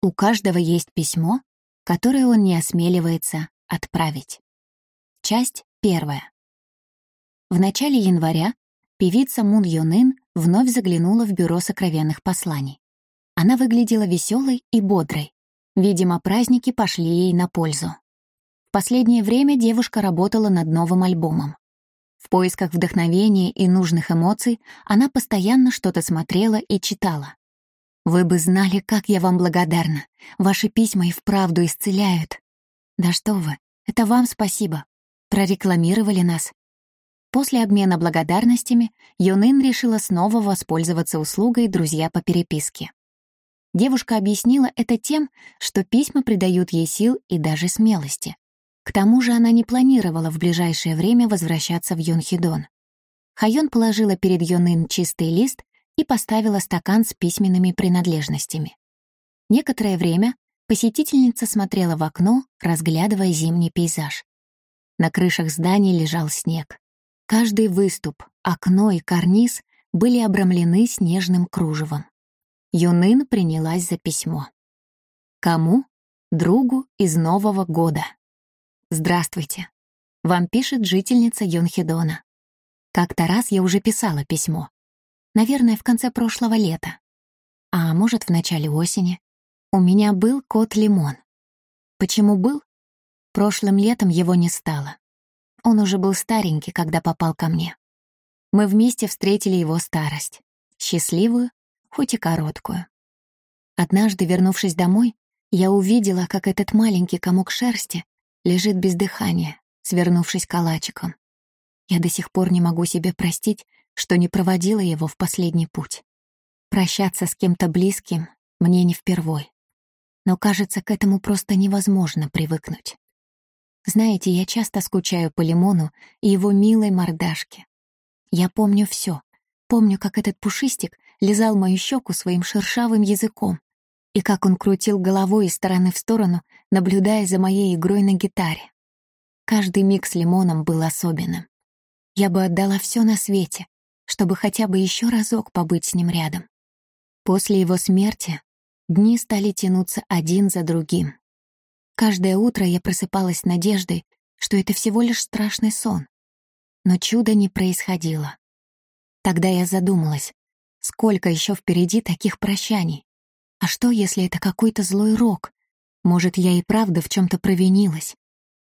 У каждого есть письмо, которое он не осмеливается отправить. Часть первая. В начале января певица Мун Йонын вновь заглянула в бюро сокровенных посланий. Она выглядела веселой и бодрой. Видимо, праздники пошли ей на пользу. В последнее время девушка работала над новым альбомом. В поисках вдохновения и нужных эмоций она постоянно что-то смотрела и читала. «Вы бы знали, как я вам благодарна. Ваши письма и вправду исцеляют». «Да что вы, это вам спасибо. Прорекламировали нас». После обмена благодарностями Юнын решила снова воспользоваться услугой «Друзья по переписке». Девушка объяснила это тем, что письма придают ей сил и даже смелости. К тому же она не планировала в ближайшее время возвращаться в Йонхидон. Хайон положила перед Йонын чистый лист и поставила стакан с письменными принадлежностями. Некоторое время посетительница смотрела в окно, разглядывая зимний пейзаж. На крышах зданий лежал снег. Каждый выступ, окно и карниз были обрамлены снежным кружевом. Юнын принялась за письмо. Кому? Другу из Нового года. Здравствуйте. Вам пишет жительница Йонхидона. Как-то раз я уже писала письмо. Наверное, в конце прошлого лета. А может, в начале осени. У меня был кот Лимон. Почему был? Прошлым летом его не стало. Он уже был старенький, когда попал ко мне. Мы вместе встретили его старость. Счастливую хоть и короткую. Однажды, вернувшись домой, я увидела, как этот маленький комок шерсти лежит без дыхания, свернувшись калачиком. Я до сих пор не могу себе простить, что не проводила его в последний путь. Прощаться с кем-то близким мне не впервой. Но, кажется, к этому просто невозможно привыкнуть. Знаете, я часто скучаю по Лимону и его милой мордашке. Я помню все. Помню, как этот пушистик лизал мою щеку своим шершавым языком и как он крутил головой из стороны в сторону, наблюдая за моей игрой на гитаре. Каждый миг с лимоном был особенным. Я бы отдала все на свете, чтобы хотя бы еще разок побыть с ним рядом. После его смерти дни стали тянуться один за другим. Каждое утро я просыпалась с надеждой, что это всего лишь страшный сон. Но чуда не происходило. Тогда я задумалась, сколько еще впереди таких прощаний. А что, если это какой-то злой рок? Может, я и правда в чем то провинилась?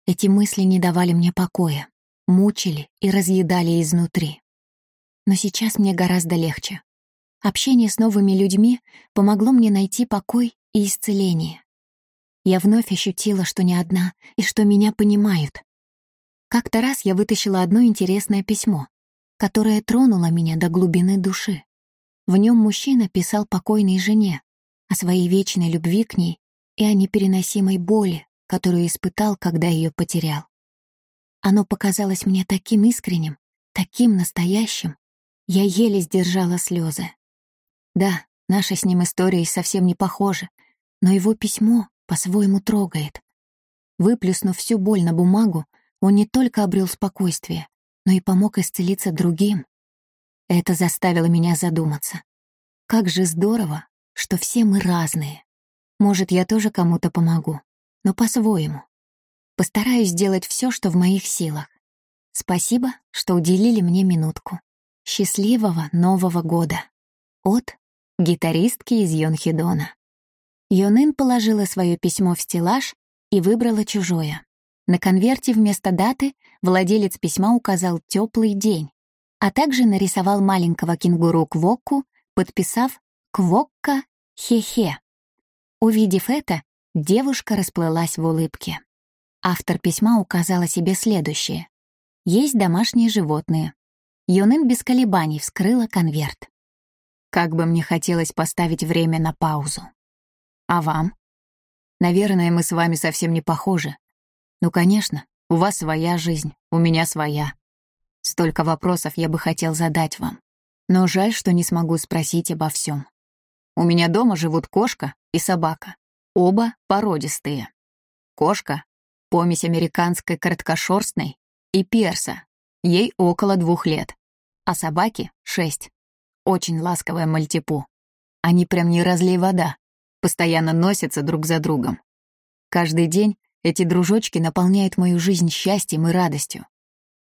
Эти мысли не давали мне покоя, мучили и разъедали изнутри. Но сейчас мне гораздо легче. Общение с новыми людьми помогло мне найти покой и исцеление. Я вновь ощутила, что не одна и что меня понимают. Как-то раз я вытащила одно интересное письмо, которое тронуло меня до глубины души. В нем мужчина писал покойной жене о своей вечной любви к ней и о непереносимой боли, которую испытал, когда ее потерял. Оно показалось мне таким искренним, таким настоящим. Я еле сдержала слезы. Да, наша с ним история совсем не похожа, но его письмо по-своему трогает. Выплюснув всю боль на бумагу, он не только обрел спокойствие, но и помог исцелиться другим. Это заставило меня задуматься. Как же здорово, что все мы разные. Может, я тоже кому-то помогу, но по-своему. Постараюсь сделать все, что в моих силах. Спасибо, что уделили мне минутку. Счастливого Нового года. От гитаристки из Йонхидона. Йонын положила свое письмо в стеллаж и выбрала чужое. На конверте вместо даты владелец письма указал теплый день, а также нарисовал маленького кенгуру Квокку, подписав «Квокка хе-хе». Увидев это, девушка расплылась в улыбке. Автор письма указала себе следующее. Есть домашние животные. Юнын без колебаний вскрыла конверт. Как бы мне хотелось поставить время на паузу. А вам? Наверное, мы с вами совсем не похожи. Ну, конечно, у вас своя жизнь, у меня своя. Столько вопросов я бы хотел задать вам. Но жаль, что не смогу спросить обо всем. У меня дома живут кошка и собака. Оба породистые. Кошка — помесь американской короткошерстной и перса. Ей около двух лет. А собаке — шесть. Очень ласковая мальтипу. Они прям не разлей вода. постоянно носятся друг за другом. Каждый день эти дружочки наполняют мою жизнь счастьем и радостью.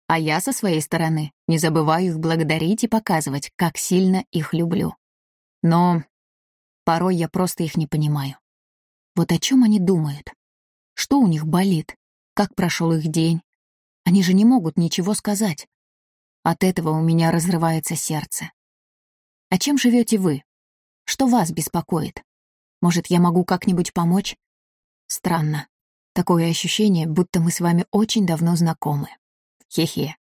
А я со своей стороны не забываю их благодарить и показывать, как сильно их люблю. Но порой я просто их не понимаю. Вот о чем они думают? Что у них болит? Как прошел их день? Они же не могут ничего сказать. От этого у меня разрывается сердце. А чем живете вы? Что вас беспокоит? Может, я могу как-нибудь помочь? Странно. Такое ощущение, будто мы с вами очень давно знакомы. Хе-хе.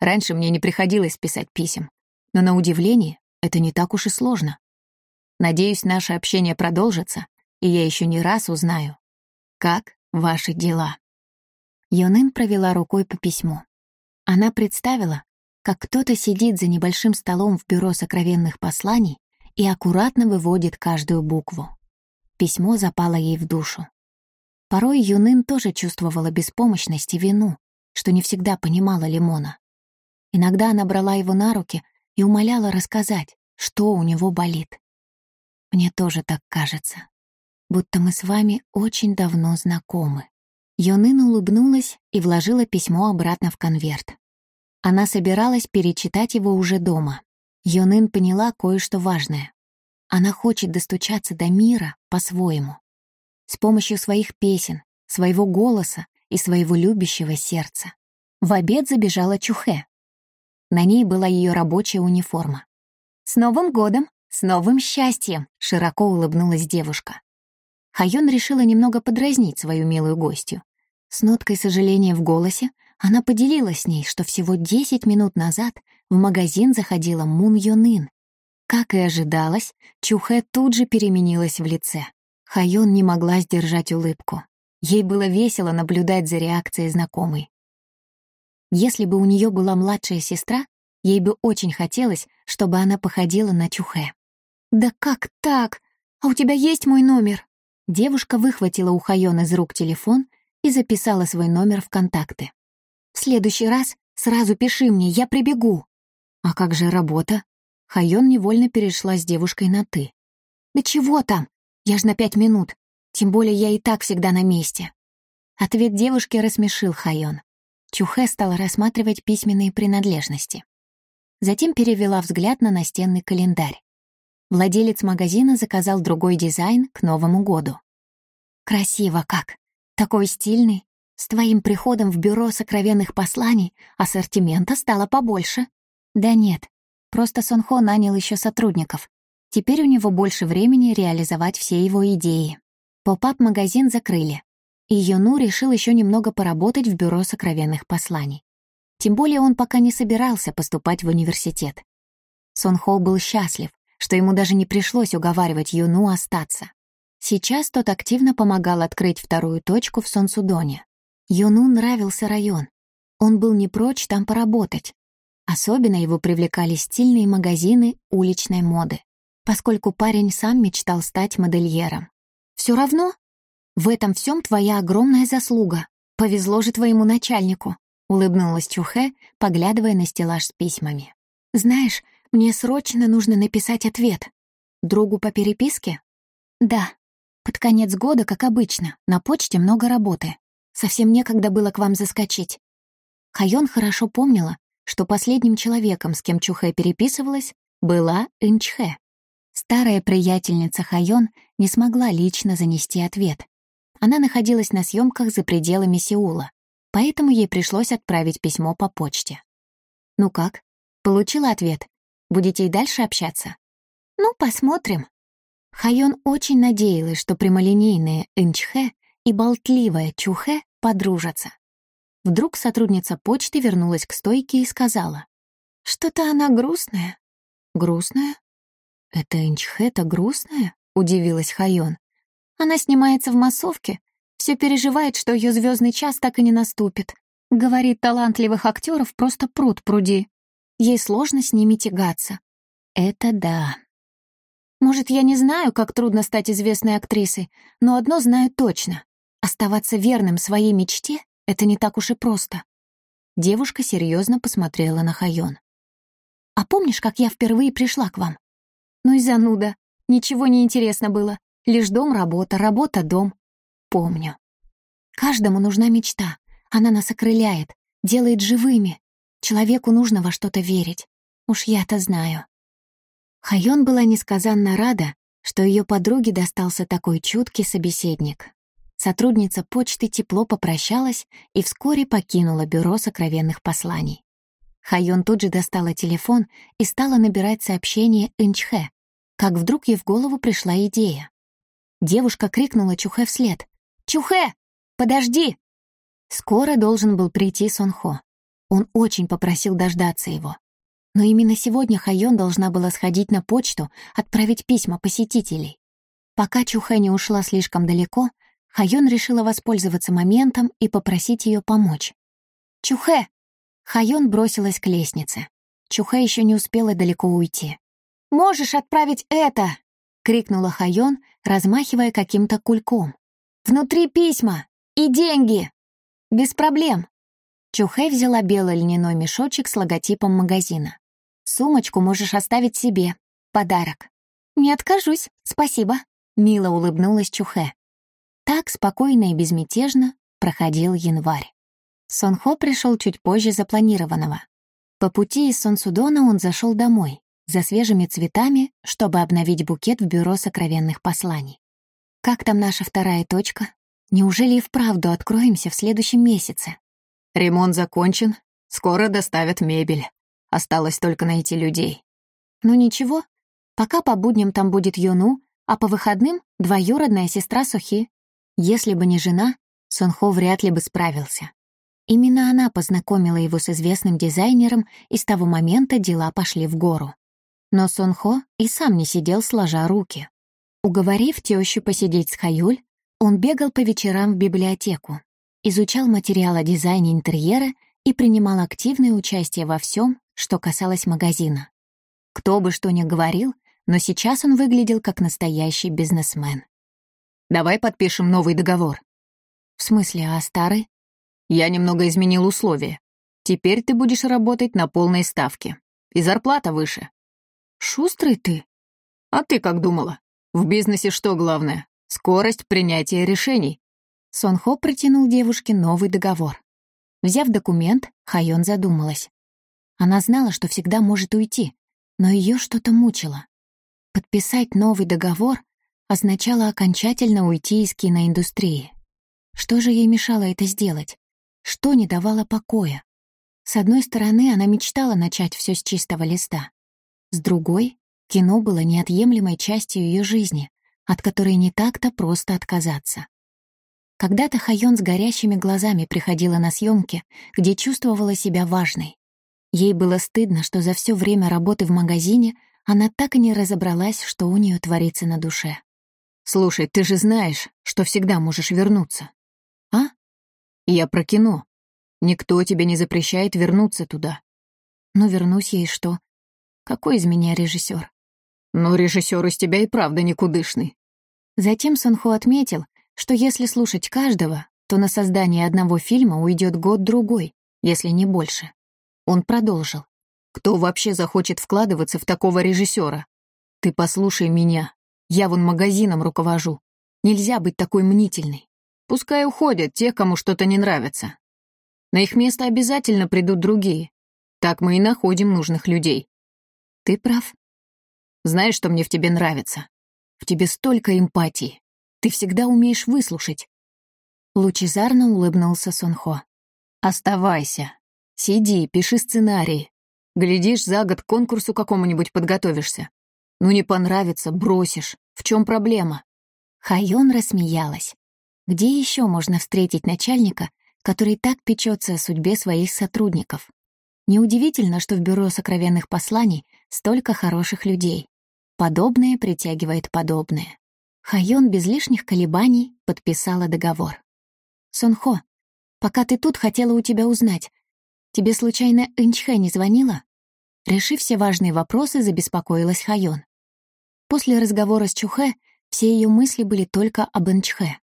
Раньше мне не приходилось писать писем, но на удивление это не так уж и сложно. Надеюсь, наше общение продолжится, и я еще не раз узнаю, как ваши дела. Йонын провела рукой по письму. Она представила, как кто-то сидит за небольшим столом в бюро сокровенных посланий и аккуратно выводит каждую букву. Письмо запало ей в душу. Порой Юнын тоже чувствовала беспомощность и вину, что не всегда понимала Лимона. Иногда она брала его на руки и умоляла рассказать, что у него болит. Мне тоже так кажется, будто мы с вами очень давно знакомы. Йонын улыбнулась и вложила письмо обратно в конверт. Она собиралась перечитать его уже дома. Йонын поняла кое-что важное. Она хочет достучаться до мира по-своему. С помощью своих песен, своего голоса и своего любящего сердца. В обед забежала Чухе. На ней была ее рабочая униформа. «С Новым годом! С новым счастьем!» — широко улыбнулась девушка. Хайон решила немного подразнить свою милую гостью. С ноткой сожаления в голосе она поделилась с ней, что всего 10 минут назад в магазин заходила Мун Йонын. Как и ожидалось, Чухэ тут же переменилась в лице. Хайон не могла сдержать улыбку. Ей было весело наблюдать за реакцией знакомой. Если бы у нее была младшая сестра, ей бы очень хотелось, чтобы она походила на Чухэ. «Да как так? А у тебя есть мой номер?» Девушка выхватила у Хайон из рук телефон и записала свой номер в контакты. «В следующий раз сразу пиши мне, я прибегу». «А как же работа?» Хайон невольно перешла с девушкой на «ты». «Да чего там? Я ж на пять минут. Тем более я и так всегда на месте». Ответ девушки рассмешил Хайон. Чухэ стала рассматривать письменные принадлежности. Затем перевела взгляд на настенный календарь. Владелец магазина заказал другой дизайн к Новому году. «Красиво как! Такой стильный! С твоим приходом в бюро сокровенных посланий ассортимента стало побольше. Да нет, просто Сонхо нанял еще сотрудников. Теперь у него больше времени реализовать все его идеи. Поп-ап-магазин закрыли, и Йону решил еще немного поработать в бюро сокровенных посланий. Тем более он пока не собирался поступать в университет. Сонхо был счастлив, что ему даже не пришлось уговаривать Юну остаться. Сейчас тот активно помогал открыть вторую точку в Сонсудоне. Юну нравился район. Он был не прочь там поработать. Особенно его привлекали стильные магазины уличной моды, поскольку парень сам мечтал стать модельером. Все равно? В этом всем твоя огромная заслуга. Повезло же твоему начальнику», — улыбнулась Чухе, поглядывая на стеллаж с письмами. «Знаешь, мне срочно нужно написать ответ. Другу по переписке? Да. Под конец года, как обычно, на почте много работы. Совсем некогда было к вам заскочить. Хайон хорошо помнила, что последним человеком, с кем Чухэ переписывалась, была Инчхэ. Старая приятельница Хайон не смогла лично занести ответ. Она находилась на съемках за пределами Сеула, поэтому ей пришлось отправить письмо по почте. «Ну как? Получила ответ?» Будете и дальше общаться? Ну, посмотрим. Хайон очень надеялась, что прямолинейная Инчхэ и болтливая Чухэ подружатся. Вдруг сотрудница почты вернулась к стойке и сказала. «Что-то она грустная». «Грустная? Это Инчхэ-то грустная?» — удивилась Хайон. «Она снимается в массовке, все переживает, что ее звездный час так и не наступит. Говорит, талантливых актеров просто пруд пруди. Ей сложно с ними тягаться. Это да. Может, я не знаю, как трудно стать известной актрисой, но одно знаю точно. Оставаться верным своей мечте — это не так уж и просто. Девушка серьезно посмотрела на Хайон. «А помнишь, как я впервые пришла к вам? Ну и зануда. Ничего не интересно было. Лишь дом-работа, работа-дом. Помню. Каждому нужна мечта. Она нас окрыляет, делает живыми. Человеку нужно во что-то верить. Уж я-то знаю. Хайон была несказанно рада, что ее подруге достался такой чуткий собеседник. Сотрудница почты тепло попрощалась и вскоре покинула бюро сокровенных посланий. Хайон тут же достала телефон и стала набирать сообщение Инчхэ, как вдруг ей в голову пришла идея. Девушка крикнула Чухэ вслед. «Чухэ! Подожди!» Скоро должен был прийти Сонхо. Он очень попросил дождаться его. Но именно сегодня Хайон должна была сходить на почту, отправить письма посетителей. Пока Чухэ не ушла слишком далеко, Хайон решила воспользоваться моментом и попросить ее помочь. «Чухэ!» Хайон бросилась к лестнице. Чухэ еще не успела далеко уйти. «Можешь отправить это!» — крикнула Хайон, размахивая каким-то кульком. «Внутри письма! И деньги!» «Без проблем!» Чухэ взяла белый льняной мешочек с логотипом магазина. «Сумочку можешь оставить себе. Подарок». «Не откажусь, спасибо», — мило улыбнулась Чухэ. Так спокойно и безмятежно проходил январь. Сонхо пришел чуть позже запланированного. По пути из Сонсудона он зашел домой, за свежими цветами, чтобы обновить букет в бюро сокровенных посланий. «Как там наша вторая точка? Неужели и вправду откроемся в следующем месяце?» «Ремонт закончен, скоро доставят мебель. Осталось только найти людей». «Ну ничего, пока по будням там будет Юну, а по выходным — двоюродная сестра Сухи. Если бы не жена, Сонхо вряд ли бы справился. Именно она познакомила его с известным дизайнером, и с того момента дела пошли в гору. Но Сонхо и сам не сидел сложа руки. Уговорив тещу посидеть с Хаюль, он бегал по вечерам в библиотеку, изучал материал о дизайне интерьера и принимал активное участие во всем, что касалось магазина. Кто бы что ни говорил, но сейчас он выглядел как настоящий бизнесмен. «Давай подпишем новый договор». «В смысле, а старый?» «Я немного изменил условия. Теперь ты будешь работать на полной ставке. И зарплата выше. Шустрый ты. А ты как думала? В бизнесе что главное? Скорость принятия решений. Сонхо протянул девушке новый договор. Взяв документ, Хайон задумалась. Она знала, что всегда может уйти, но ее что-то мучило. Подписать новый договор означало окончательно уйти из киноиндустрии. Что же ей мешало это сделать? Что не давало покоя? С одной стороны, она мечтала начать все с чистого листа. С другой, кино было неотъемлемой частью ее жизни, от которой не так-то просто отказаться. Когда-то Хайон с горящими глазами приходила на съемки, где чувствовала себя важной. Ей было стыдно, что за все время работы в магазине она так и не разобралась, что у нее творится на душе. «Слушай, ты же знаешь, что всегда можешь вернуться». «А?» «Я про кино. Никто тебе не запрещает вернуться туда». «Ну, вернусь ей что? Какой из меня режиссер? Ну, режиссер из тебя и правда никудышный. Затем Сонхо отметил, что если слушать каждого, то на создание одного фильма уйдет год-другой, если не больше. Он продолжил. Кто вообще захочет вкладываться в такого режиссера? Ты послушай меня. Я вон магазином руковожу. Нельзя быть такой мнительной. Пускай уходят те, кому что-то не нравится. На их место обязательно придут другие. Так мы и находим нужных людей. Ты прав. Знаешь, что мне в тебе нравится? В тебе столько эмпатии. Ты всегда умеешь выслушать. Лучезарно улыбнулся Сонхо. Оставайся. Сиди, пиши сценарии. Глядишь, за год к конкурсу какому-нибудь подготовишься. Ну не понравится, бросишь. В чем проблема? Хайон рассмеялась. Где еще можно встретить начальника, который так печется о судьбе своих сотрудников? Неудивительно, что в бюро сокровенных посланий столько хороших людей. Подобное притягивает подобное. Хайон без лишних колебаний подписала договор. «Сонхо, пока ты тут, хотела у тебя узнать. Тебе случайно Инчхэ не звонила?» Решив все важные вопросы, забеспокоилась Хайон. После разговора с Чухэ все ее мысли были только об Инчхэ.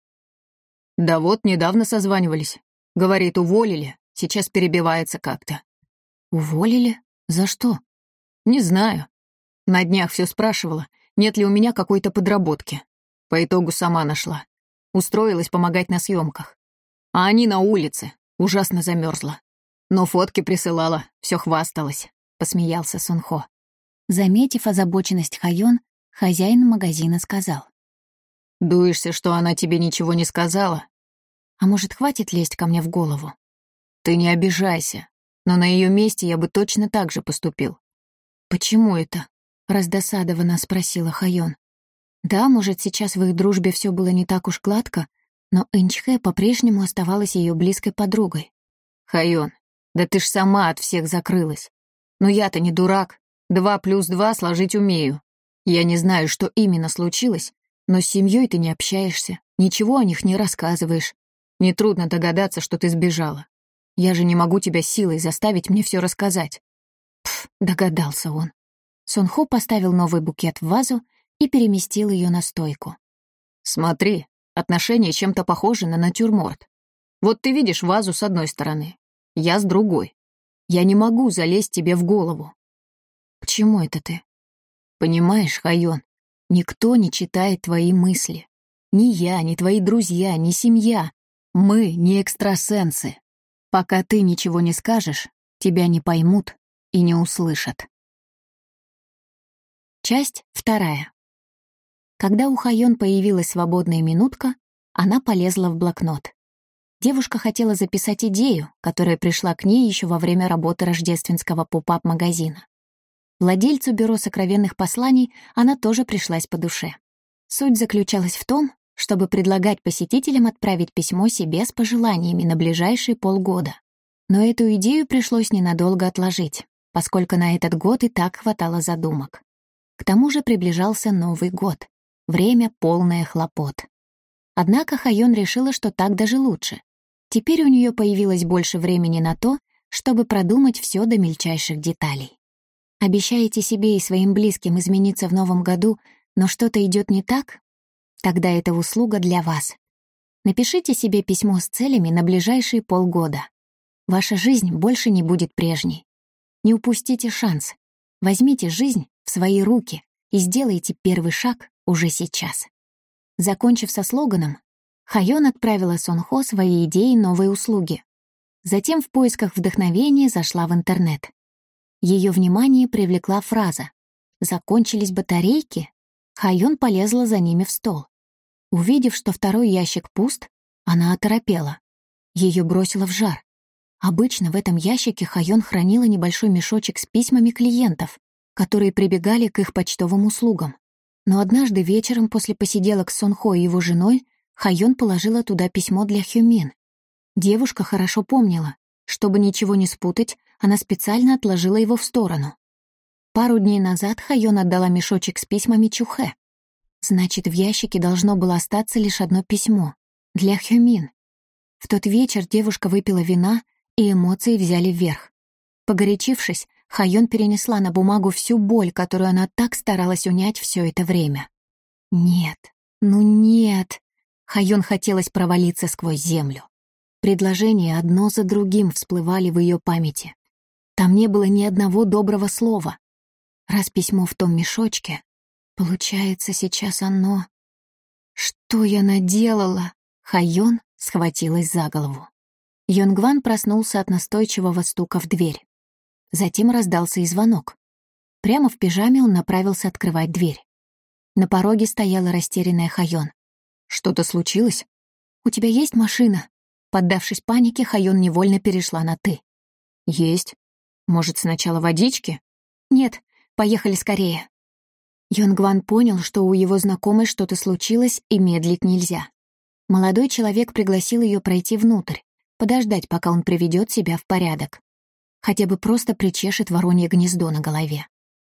«Да вот, недавно созванивались. Говорит, уволили, сейчас перебивается как-то. «Уволили? За что?» «Не знаю. На днях все спрашивала, нет ли у меня какой-то подработки. По итогу сама нашла. Устроилась помогать на съемках. А они на улице. Ужасно замерзла. Но фотки присылала, все хвасталась», — посмеялся Сунхо. Заметив озабоченность Хайон, хозяин магазина сказал. «Дуешься, что она тебе ничего не сказала? А может, хватит лезть ко мне в голову?» «Ты не обижайся, но на ее месте я бы точно так же поступил». «Почему это?» — раздосадованно спросила Хайон. Да, может, сейчас в их дружбе все было не так уж гладко, но Энчхэ по-прежнему оставалась ее близкой подругой. «Хайон, да ты ж сама от всех закрылась. Но я-то не дурак. Два плюс два сложить умею. Я не знаю, что именно случилось, но с семьей ты не общаешься, ничего о них не рассказываешь. Нетрудно догадаться, что ты сбежала. Я же не могу тебя силой заставить мне все рассказать». Пф, догадался он. Сонхо поставил новый букет в вазу и переместил ее на стойку. «Смотри, отношения чем-то похожи на натюрморт. Вот ты видишь вазу с одной стороны, я с другой. Я не могу залезть тебе в голову». «Почему это ты?» «Понимаешь, Хайон, никто не читает твои мысли. Ни я, ни твои друзья, ни семья. Мы не экстрасенсы. Пока ты ничего не скажешь, тебя не поймут и не услышат». Часть вторая. Когда у Хайон появилась свободная минутка, она полезла в блокнот. Девушка хотела записать идею, которая пришла к ней еще во время работы рождественского поп-ап-магазина. Владельцу бюро сокровенных посланий она тоже пришлась по душе. Суть заключалась в том, чтобы предлагать посетителям отправить письмо себе с пожеланиями на ближайшие полгода. Но эту идею пришлось ненадолго отложить, поскольку на этот год и так хватало задумок. К тому же приближался Новый год, Время полное хлопот. Однако Хайон решила, что так даже лучше. Теперь у нее появилось больше времени на то, чтобы продумать все до мельчайших деталей. Обещаете себе и своим близким измениться в новом году, но что-то идет не так? Тогда это услуга для вас. Напишите себе письмо с целями на ближайшие полгода. Ваша жизнь больше не будет прежней. Не упустите шанс. Возьмите жизнь в свои руки и сделайте первый шаг уже сейчас. Закончив со слоганом, Хайон отправила Сонхо свои идеи новой услуги. Затем в поисках вдохновения зашла в интернет. Ее внимание привлекла фраза «Закончились батарейки?» Хайон полезла за ними в стол. Увидев, что второй ящик пуст, она оторопела. Ее бросило в жар. Обычно в этом ящике Хайон хранила небольшой мешочек с письмами клиентов, которые прибегали к их почтовым услугам. Но однажды вечером после посиделок с Сонхо и его женой Хайон положила туда письмо для Хюмин. Девушка хорошо помнила. Чтобы ничего не спутать, она специально отложила его в сторону. Пару дней назад Хайон отдала мешочек с письмами Чухе. Значит, в ящике должно было остаться лишь одно письмо. Для Хюмин. В тот вечер девушка выпила вина, и эмоции взяли вверх. Погорячившись, Хайон перенесла на бумагу всю боль, которую она так старалась унять все это время. Нет, ну нет. Хайон хотелось провалиться сквозь землю. Предложения одно за другим всплывали в ее памяти. Там не было ни одного доброго слова. Раз письмо в том мешочке, получается, сейчас оно... Что я наделала? Хайон схватилась за голову. Йонгван проснулся от настойчивого стука в дверь. Затем раздался и звонок. Прямо в пижаме он направился открывать дверь. На пороге стояла растерянная Хайон. «Что-то случилось?» «У тебя есть машина?» Поддавшись панике, Хайон невольно перешла на «ты». «Есть. Может, сначала водички?» «Нет, поехали скорее». Йонгван понял, что у его знакомой что-то случилось, и медлить нельзя. Молодой человек пригласил ее пройти внутрь, подождать, пока он приведет себя в порядок хотя бы просто причешет воронье гнездо на голове.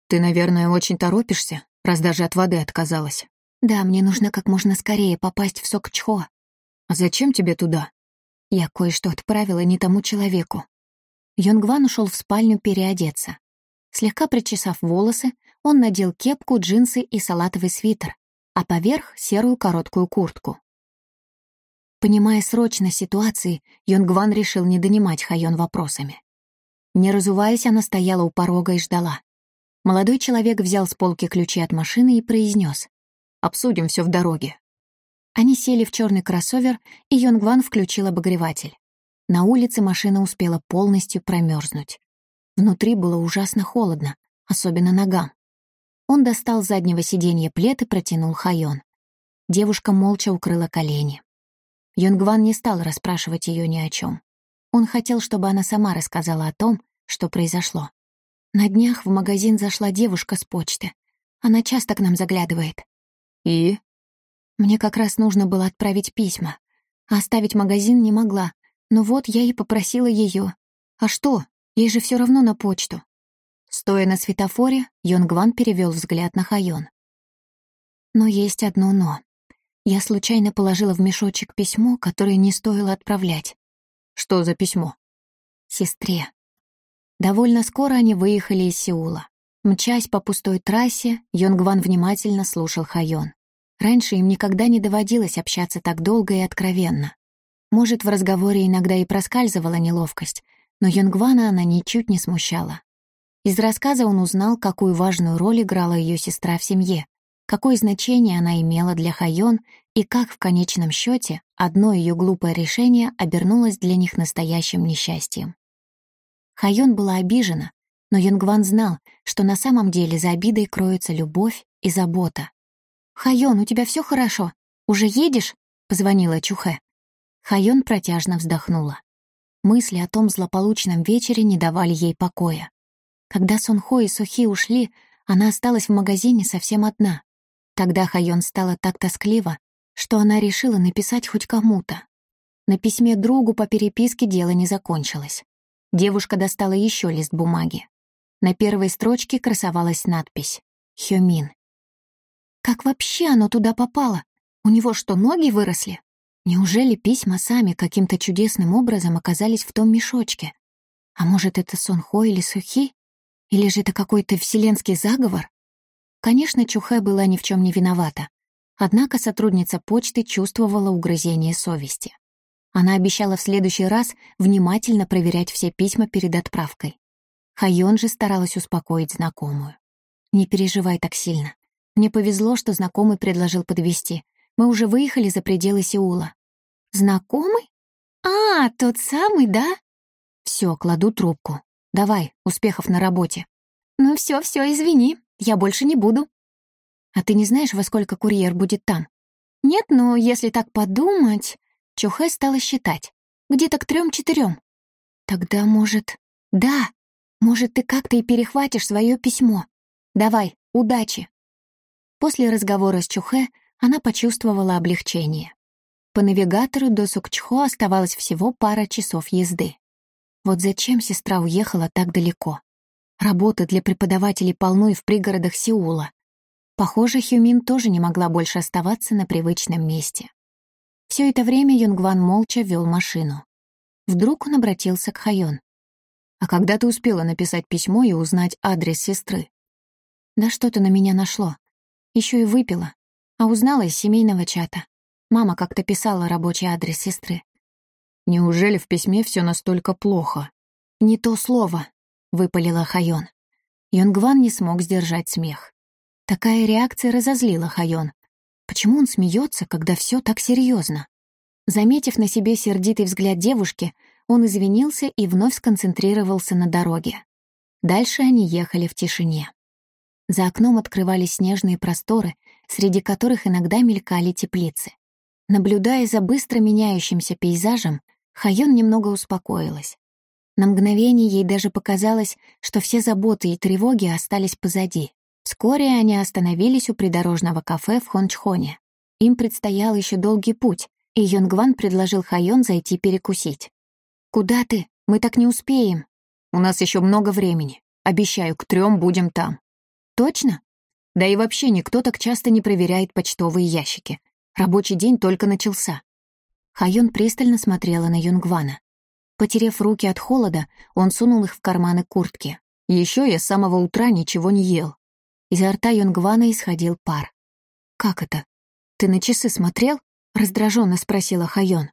«Ты, наверное, очень торопишься, раз даже от воды отказалась». «Да, мне нужно как можно скорее попасть в Сокчхо». «А зачем тебе туда?» «Я кое-что отправила не тому человеку». Йонгван ушел в спальню переодеться. Слегка причесав волосы, он надел кепку, джинсы и салатовый свитер, а поверх — серую короткую куртку. Понимая срочность ситуации, Йонгван решил не донимать Хайон вопросами. Не разуваясь, она стояла у порога и ждала. Молодой человек взял с полки ключи от машины и произнес: «Обсудим все в дороге. Они сели в черный кроссовер, и Йонгван включил обогреватель. На улице машина успела полностью промерзнуть. Внутри было ужасно холодно, особенно ногам. Он достал с заднего сиденья плед и протянул Хайон. Девушка молча укрыла колени. Йонгван не стал расспрашивать ее ни о чем. Он хотел, чтобы она сама рассказала о том, что произошло. На днях в магазин зашла девушка с почты. Она часто к нам заглядывает. «И?» Мне как раз нужно было отправить письма. Оставить магазин не могла. Но вот я и попросила ее. А что? Ей же все равно на почту. Стоя на светофоре, Йонгван перевел взгляд на Хайон. Но есть одно «но». Я случайно положила в мешочек письмо, которое не стоило отправлять. Что за письмо? Сестре. Довольно скоро они выехали из Сеула. Мчась по пустой трассе, Йонгван внимательно слушал Хайон. Раньше им никогда не доводилось общаться так долго и откровенно. Может, в разговоре иногда и проскальзывала неловкость, но Йонгвана она ничуть не смущала. Из рассказа он узнал, какую важную роль играла ее сестра в семье, какое значение она имела для Хайон и как в конечном счете одно ее глупое решение обернулось для них настоящим несчастьем. Хайон была обижена, но Йонгван знал, что на самом деле за обидой кроются любовь и забота. «Хайон, у тебя все хорошо? Уже едешь?» — позвонила Чухэ. Хайон протяжно вздохнула. Мысли о том злополучном вечере не давали ей покоя. Когда Сунхо и Сухи ушли, она осталась в магазине совсем одна. Тогда Хайон стала так тоскливо, что она решила написать хоть кому-то. На письме другу по переписке дело не закончилось. Девушка достала еще лист бумаги. На первой строчке красовалась надпись «Хёмин». Как вообще оно туда попало? У него что, ноги выросли? Неужели письма сами каким-то чудесным образом оказались в том мешочке? А может, это Сонхо или Сухи? Или же это какой-то вселенский заговор? Конечно, Чухэ была ни в чем не виновата. Однако сотрудница почты чувствовала угрызение совести. Она обещала в следующий раз внимательно проверять все письма перед отправкой. Хайон же старалась успокоить знакомую. «Не переживай так сильно. Мне повезло, что знакомый предложил подвести. Мы уже выехали за пределы Сеула. Знакомый? А, тот самый, да? Все, кладу трубку. Давай, успехов на работе. Ну все, все, извини, я больше не буду. А ты не знаешь, во сколько курьер будет там? Нет, но если так подумать... Чухэ стала считать. Где-то к трем-четырем. Тогда, может... Да, может, ты как-то и перехватишь свое письмо. Давай, удачи. После разговора с Чухэ она почувствовала облегчение. По навигатору до Сукчхо оставалось всего пара часов езды. Вот зачем сестра уехала так далеко? Работы для преподавателей полно и в пригородах Сеула. Похоже, Хюмин тоже не могла больше оставаться на привычном месте. Все это время Юнгван молча вел машину. Вдруг он обратился к Хайон. «А когда ты успела написать письмо и узнать адрес сестры?» «Да что-то на меня нашло. Еще и выпила. А узнала из семейного чата. Мама как-то писала рабочий адрес сестры. Неужели в письме все настолько плохо? Не то слово, выпалила Хайон. Йонгван не смог сдержать смех. Такая реакция разозлила Хайон. Почему он смеется, когда все так серьезно? Заметив на себе сердитый взгляд девушки, он извинился и вновь сконцентрировался на дороге. Дальше они ехали в тишине. За окном открывались снежные просторы, среди которых иногда мелькали теплицы. Наблюдая за быстро меняющимся пейзажем, Хайон немного успокоилась. На мгновение ей даже показалось, что все заботы и тревоги остались позади. Вскоре они остановились у придорожного кафе в Хончхоне. Им предстоял еще долгий путь, и Йонгван предложил Хайон зайти перекусить. «Куда ты? Мы так не успеем». «У нас еще много времени. Обещаю, к трем будем там». Точно? Да и вообще никто так часто не проверяет почтовые ящики. Рабочий день только начался. Хайон пристально смотрела на Юнгвана. Потерев руки от холода, он сунул их в карманы куртки. Еще я с самого утра ничего не ел. Изо рта Юнгвана исходил пар. «Как это? Ты на часы смотрел?» — раздраженно спросила Хайон.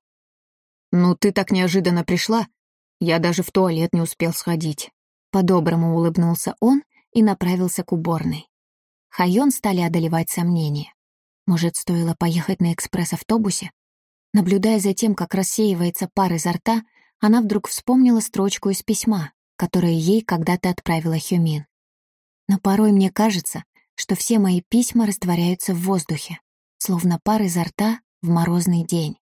«Ну, ты так неожиданно пришла. Я даже в туалет не успел сходить». По-доброму улыбнулся он и направился к уборной. Хайон стали одолевать сомнения. Может, стоило поехать на экспресс-автобусе? Наблюдая за тем, как рассеивается пар изо рта, она вдруг вспомнила строчку из письма, которое ей когда-то отправила Хюмин. Но порой мне кажется, что все мои письма растворяются в воздухе, словно пар изо рта в морозный день.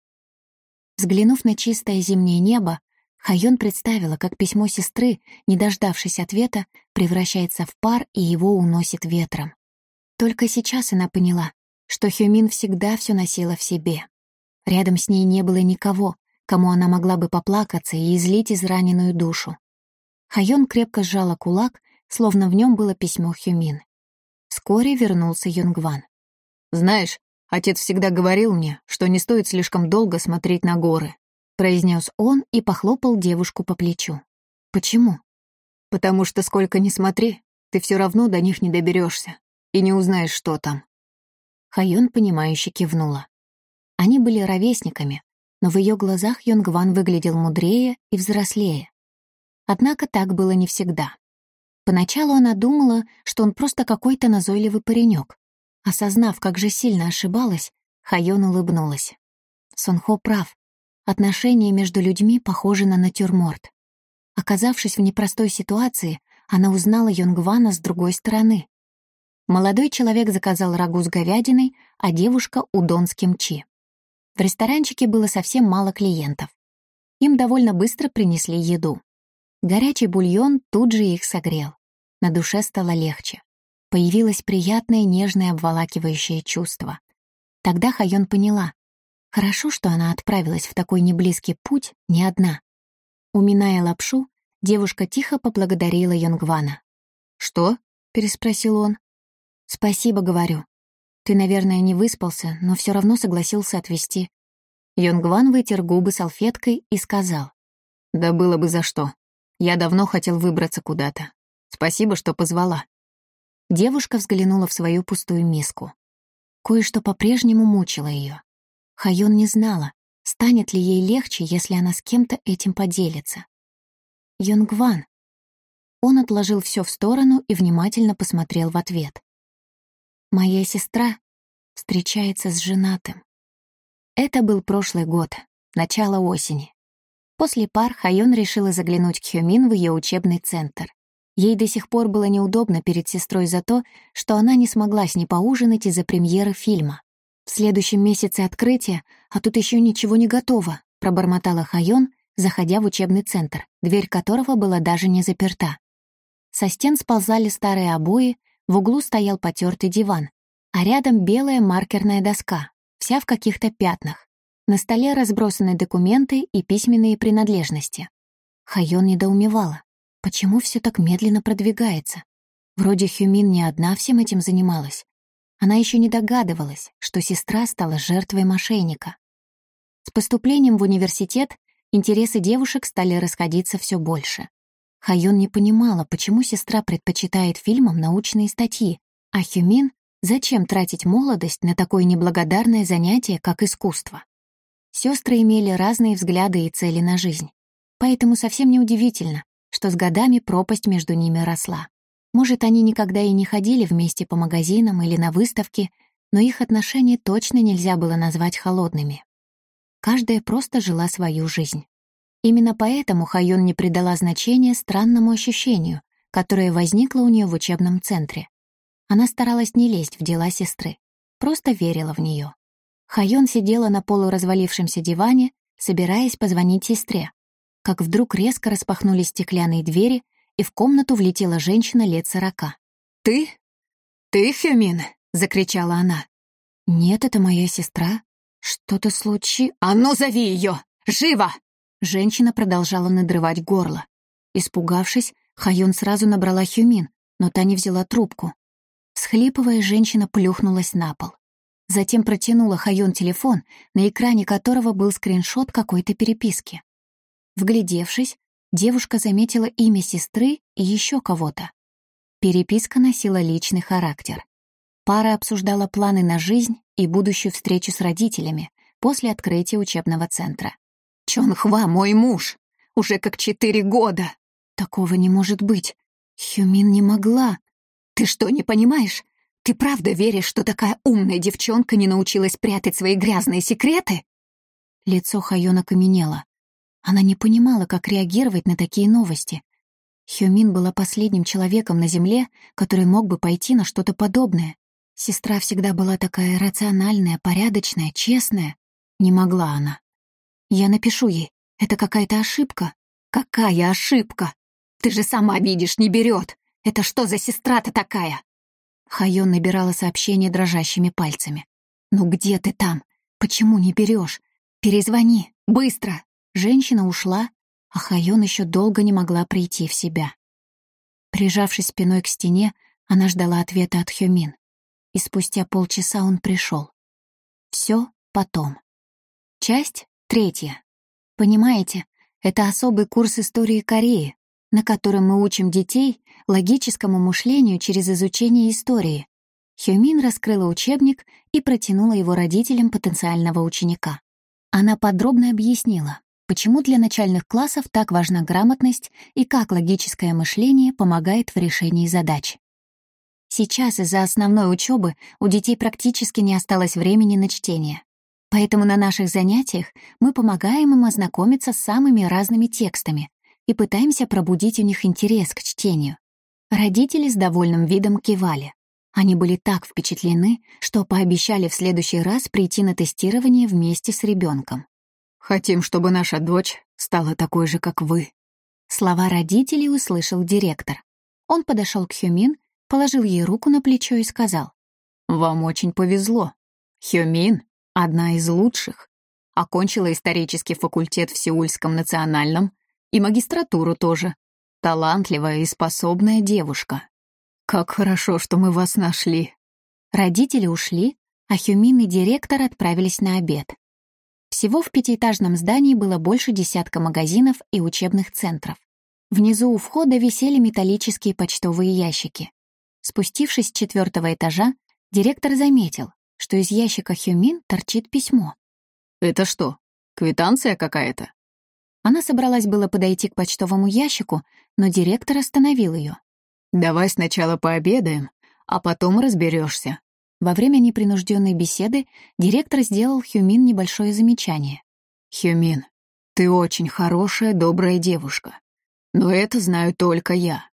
Взглянув на чистое зимнее небо, Хайон представила, как письмо сестры, не дождавшись ответа, превращается в пар и его уносит ветром. Только сейчас она поняла, что Хюмин всегда все носила в себе. Рядом с ней не было никого, кому она могла бы поплакаться и излить израненную душу. Хайон крепко сжала кулак, словно в нем было письмо Хюмин. Вскоре вернулся Юнгван. «Знаешь, отец всегда говорил мне, что не стоит слишком долго смотреть на горы», произнес он и похлопал девушку по плечу. «Почему?» «Потому что сколько ни смотри, ты все равно до них не доберешься и не узнаешь, что там». Хайон, понимающе кивнула. Они были ровесниками, но в ее глазах Юнгван выглядел мудрее и взрослее. Однако так было не всегда. Поначалу она думала, что он просто какой-то назойливый паренек. Осознав, как же сильно ошибалась, Хайон улыбнулась. Сонхо прав. Отношения между людьми похожи на натюрморт. Оказавшись в непростой ситуации, она узнала Йонгвана с другой стороны. Молодой человек заказал рагу с говядиной, а девушка — удон с кимчи. В ресторанчике было совсем мало клиентов. Им довольно быстро принесли еду. Горячий бульон тут же их согрел. На душе стало легче. Появилось приятное, нежное, обволакивающее чувство. Тогда Хайон поняла. Хорошо, что она отправилась в такой неблизкий путь не одна. Уминая лапшу, девушка тихо поблагодарила Йонгвана. «Что?» — переспросил он. «Спасибо, говорю. Ты, наверное, не выспался, но все равно согласился отвезти». Йонгван вытер губы салфеткой и сказал. «Да было бы за что. Я давно хотел выбраться куда-то. Спасибо, что позвала». Девушка взглянула в свою пустую миску. Кое-что по-прежнему мучило ее. Хайон не знала, станет ли ей легче, если она с кем-то этим поделится. Йонгван. Он отложил все в сторону и внимательно посмотрел в ответ. Моя сестра встречается с женатым. Это был прошлый год, начало осени. После пар Хайон решила заглянуть к Хёмин в ее учебный центр. Ей до сих пор было неудобно перед сестрой за то, что она не смогла с ней поужинать из-за премьеры фильма. «В следующем месяце открытие, а тут еще ничего не готово», — пробормотала Хайон, заходя в учебный центр, дверь которого была даже не заперта. Со стен сползали старые обои, в углу стоял потертый диван, а рядом белая маркерная доска, вся в каких-то пятнах. На столе разбросаны документы и письменные принадлежности. Хайон недоумевала. Почему все так медленно продвигается? Вроде Хюмин не одна всем этим занималась. Она еще не догадывалась, что сестра стала жертвой мошенника. С поступлением в университет интересы девушек стали расходиться все больше. Хайон не понимала, почему сестра предпочитает фильмам научные статьи, а Хюмин — зачем тратить молодость на такое неблагодарное занятие, как искусство. Сестры имели разные взгляды и цели на жизнь. Поэтому совсем неудивительно, что с годами пропасть между ними росла. Может, они никогда и не ходили вместе по магазинам или на выставки, но их отношения точно нельзя было назвать холодными. Каждая просто жила свою жизнь. Именно поэтому Хайон не придала значения странному ощущению, которое возникло у нее в учебном центре. Она старалась не лезть в дела сестры, просто верила в нее. Хайон сидела на полуразвалившемся диване, собираясь позвонить сестре, как вдруг резко распахнулись стеклянные двери, и в комнату влетела женщина лет сорока. «Ты? Ты, Фемин?» — закричала она. «Нет, это моя сестра. Что-то случи...» «А ну, зови ее! Живо!» Женщина продолжала надрывать горло. Испугавшись, Хайон сразу набрала Хюмин, но та не взяла трубку. Схлипывая, женщина плюхнулась на пол. Затем протянула Хайон телефон, на экране которого был скриншот какой-то переписки. Вглядевшись, девушка заметила имя сестры и еще кого-то. Переписка носила личный характер. Пара обсуждала планы на жизнь и будущую встречу с родителями после открытия учебного центра. Чонхва мой муж. Уже как четыре года. Такого не может быть. Хюмин не могла. Ты что, не понимаешь? Ты правда веришь, что такая умная девчонка не научилась прятать свои грязные секреты?» Лицо Хайона каменело. Она не понимала, как реагировать на такие новости. Хёмин была последним человеком на Земле, который мог бы пойти на что-то подобное. Сестра всегда была такая рациональная, порядочная, честная. Не могла она. Я напишу ей. Это какая-то ошибка. Какая ошибка? Ты же сама видишь, не берет. Это что за сестра-то такая? Хайон набирала сообщение дрожащими пальцами. «Ну где ты там? Почему не берешь? Перезвони, быстро!» Женщина ушла, а Хайон еще долго не могла прийти в себя. Прижавшись спиной к стене, она ждала ответа от Хёмин. И спустя полчаса он пришел. Все потом. Часть третья. Понимаете, это особый курс истории Кореи, на котором мы учим детей логическому мышлению через изучение истории. Хёмин раскрыла учебник и протянула его родителям потенциального ученика. Она подробно объяснила, почему для начальных классов так важна грамотность и как логическое мышление помогает в решении задач. Сейчас из-за основной учебы у детей практически не осталось времени на чтение. Поэтому на наших занятиях мы помогаем им ознакомиться с самыми разными текстами и пытаемся пробудить у них интерес к чтению. Родители с довольным видом кивали. Они были так впечатлены, что пообещали в следующий раз прийти на тестирование вместе с ребенком. «Хотим, чтобы наша дочь стала такой же, как вы». Слова родителей услышал директор. Он подошел к Хюмин, положил ей руку на плечо и сказал. «Вам очень повезло. Хюмин — одна из лучших. Окончила исторический факультет в Сеульском национальном и магистратуру тоже. Талантливая и способная девушка. Как хорошо, что мы вас нашли». Родители ушли, а Хюмин и директор отправились на обед. Всего в пятиэтажном здании было больше десятка магазинов и учебных центров. Внизу у входа висели металлические почтовые ящики. Спустившись с четвертого этажа, директор заметил, что из ящика Хюмин торчит письмо. «Это что, квитанция какая-то?» Она собралась было подойти к почтовому ящику, но директор остановил ее. «Давай сначала пообедаем, а потом разберешься. Во время непринужденной беседы директор сделал Хюмин небольшое замечание. «Хюмин, ты очень хорошая, добрая девушка. Но это знаю только я.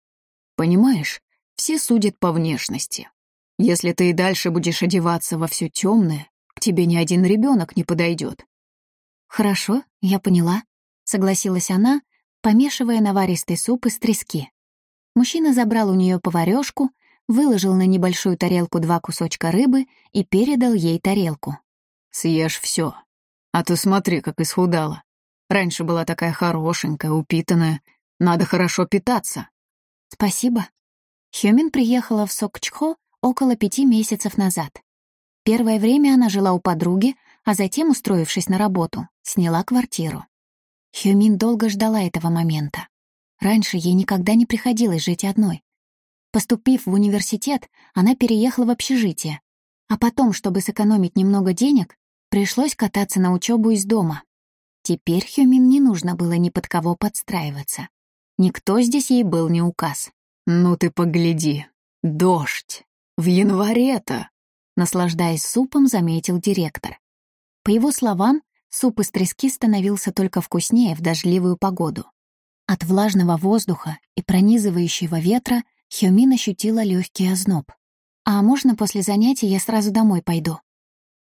Понимаешь, все судят по внешности. Если ты и дальше будешь одеваться во все темное, к тебе ни один ребенок не подойдет. «Хорошо, я поняла», — согласилась она, помешивая наваристый суп из трески. Мужчина забрал у нее поварёшку, выложил на небольшую тарелку два кусочка рыбы и передал ей тарелку. «Съешь все, а то смотри, как исхудала. Раньше была такая хорошенькая, упитанная. Надо хорошо питаться». «Спасибо». Хёмин приехала в Сокчхо около пяти месяцев назад. Первое время она жила у подруги, а затем, устроившись на работу, сняла квартиру. Хёмин долго ждала этого момента. Раньше ей никогда не приходилось жить одной. Поступив в университет, она переехала в общежитие. А потом, чтобы сэкономить немного денег, пришлось кататься на учебу из дома. Теперь Хюмин не нужно было ни под кого подстраиваться. Никто здесь ей был не указ. «Ну ты погляди, дождь! В январе-то!» Наслаждаясь супом, заметил директор. По его словам, суп из трески становился только вкуснее в дождливую погоду. От влажного воздуха и пронизывающего ветра Хёмин ощутила легкий озноб. «А можно после занятий я сразу домой пойду?»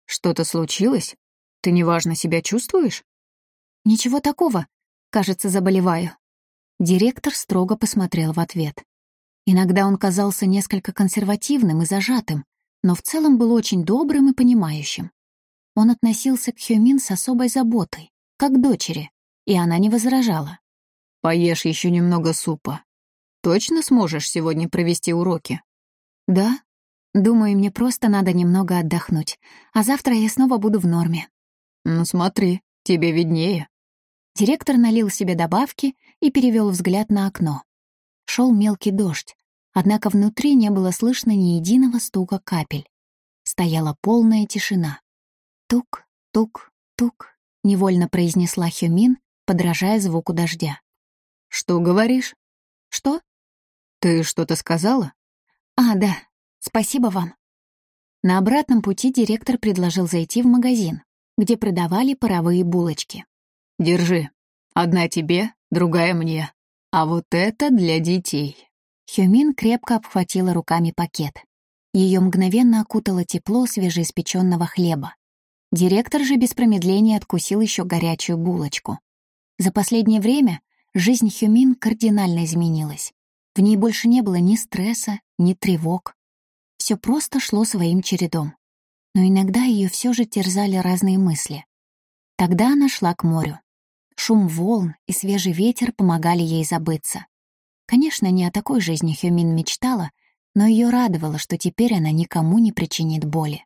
«Что-то случилось? Ты неважно себя чувствуешь?» «Ничего такого. Кажется, заболеваю». Директор строго посмотрел в ответ. Иногда он казался несколько консервативным и зажатым, но в целом был очень добрым и понимающим. Он относился к Хёмин с особой заботой, как к дочери, и она не возражала. «Поешь еще немного супа. Точно сможешь сегодня провести уроки? Да. Думаю, мне просто надо немного отдохнуть, а завтра я снова буду в норме. Ну смотри, тебе виднее. Директор налил себе добавки и перевел взгляд на окно. Шел мелкий дождь, однако внутри не было слышно ни единого стука капель. Стояла полная тишина. Тук, тук, тук, невольно произнесла Хюмин, подражая звуку дождя. «Что говоришь?» «Что?» «Ты что-то сказала?» «А, да. Спасибо вам». На обратном пути директор предложил зайти в магазин, где продавали паровые булочки. «Держи. Одна тебе, другая мне. А вот это для детей». Хюмин крепко обхватила руками пакет. Ее мгновенно окутало тепло свежеиспеченного хлеба. Директор же без промедления откусил еще горячую булочку. За последнее время жизнь Хюмин кардинально изменилась. В ней больше не было ни стресса, ни тревог. Все просто шло своим чередом. Но иногда ее все же терзали разные мысли. Тогда она шла к морю. Шум волн и свежий ветер помогали ей забыться. Конечно, не о такой жизни Хюмин мечтала, но ее радовало, что теперь она никому не причинит боли.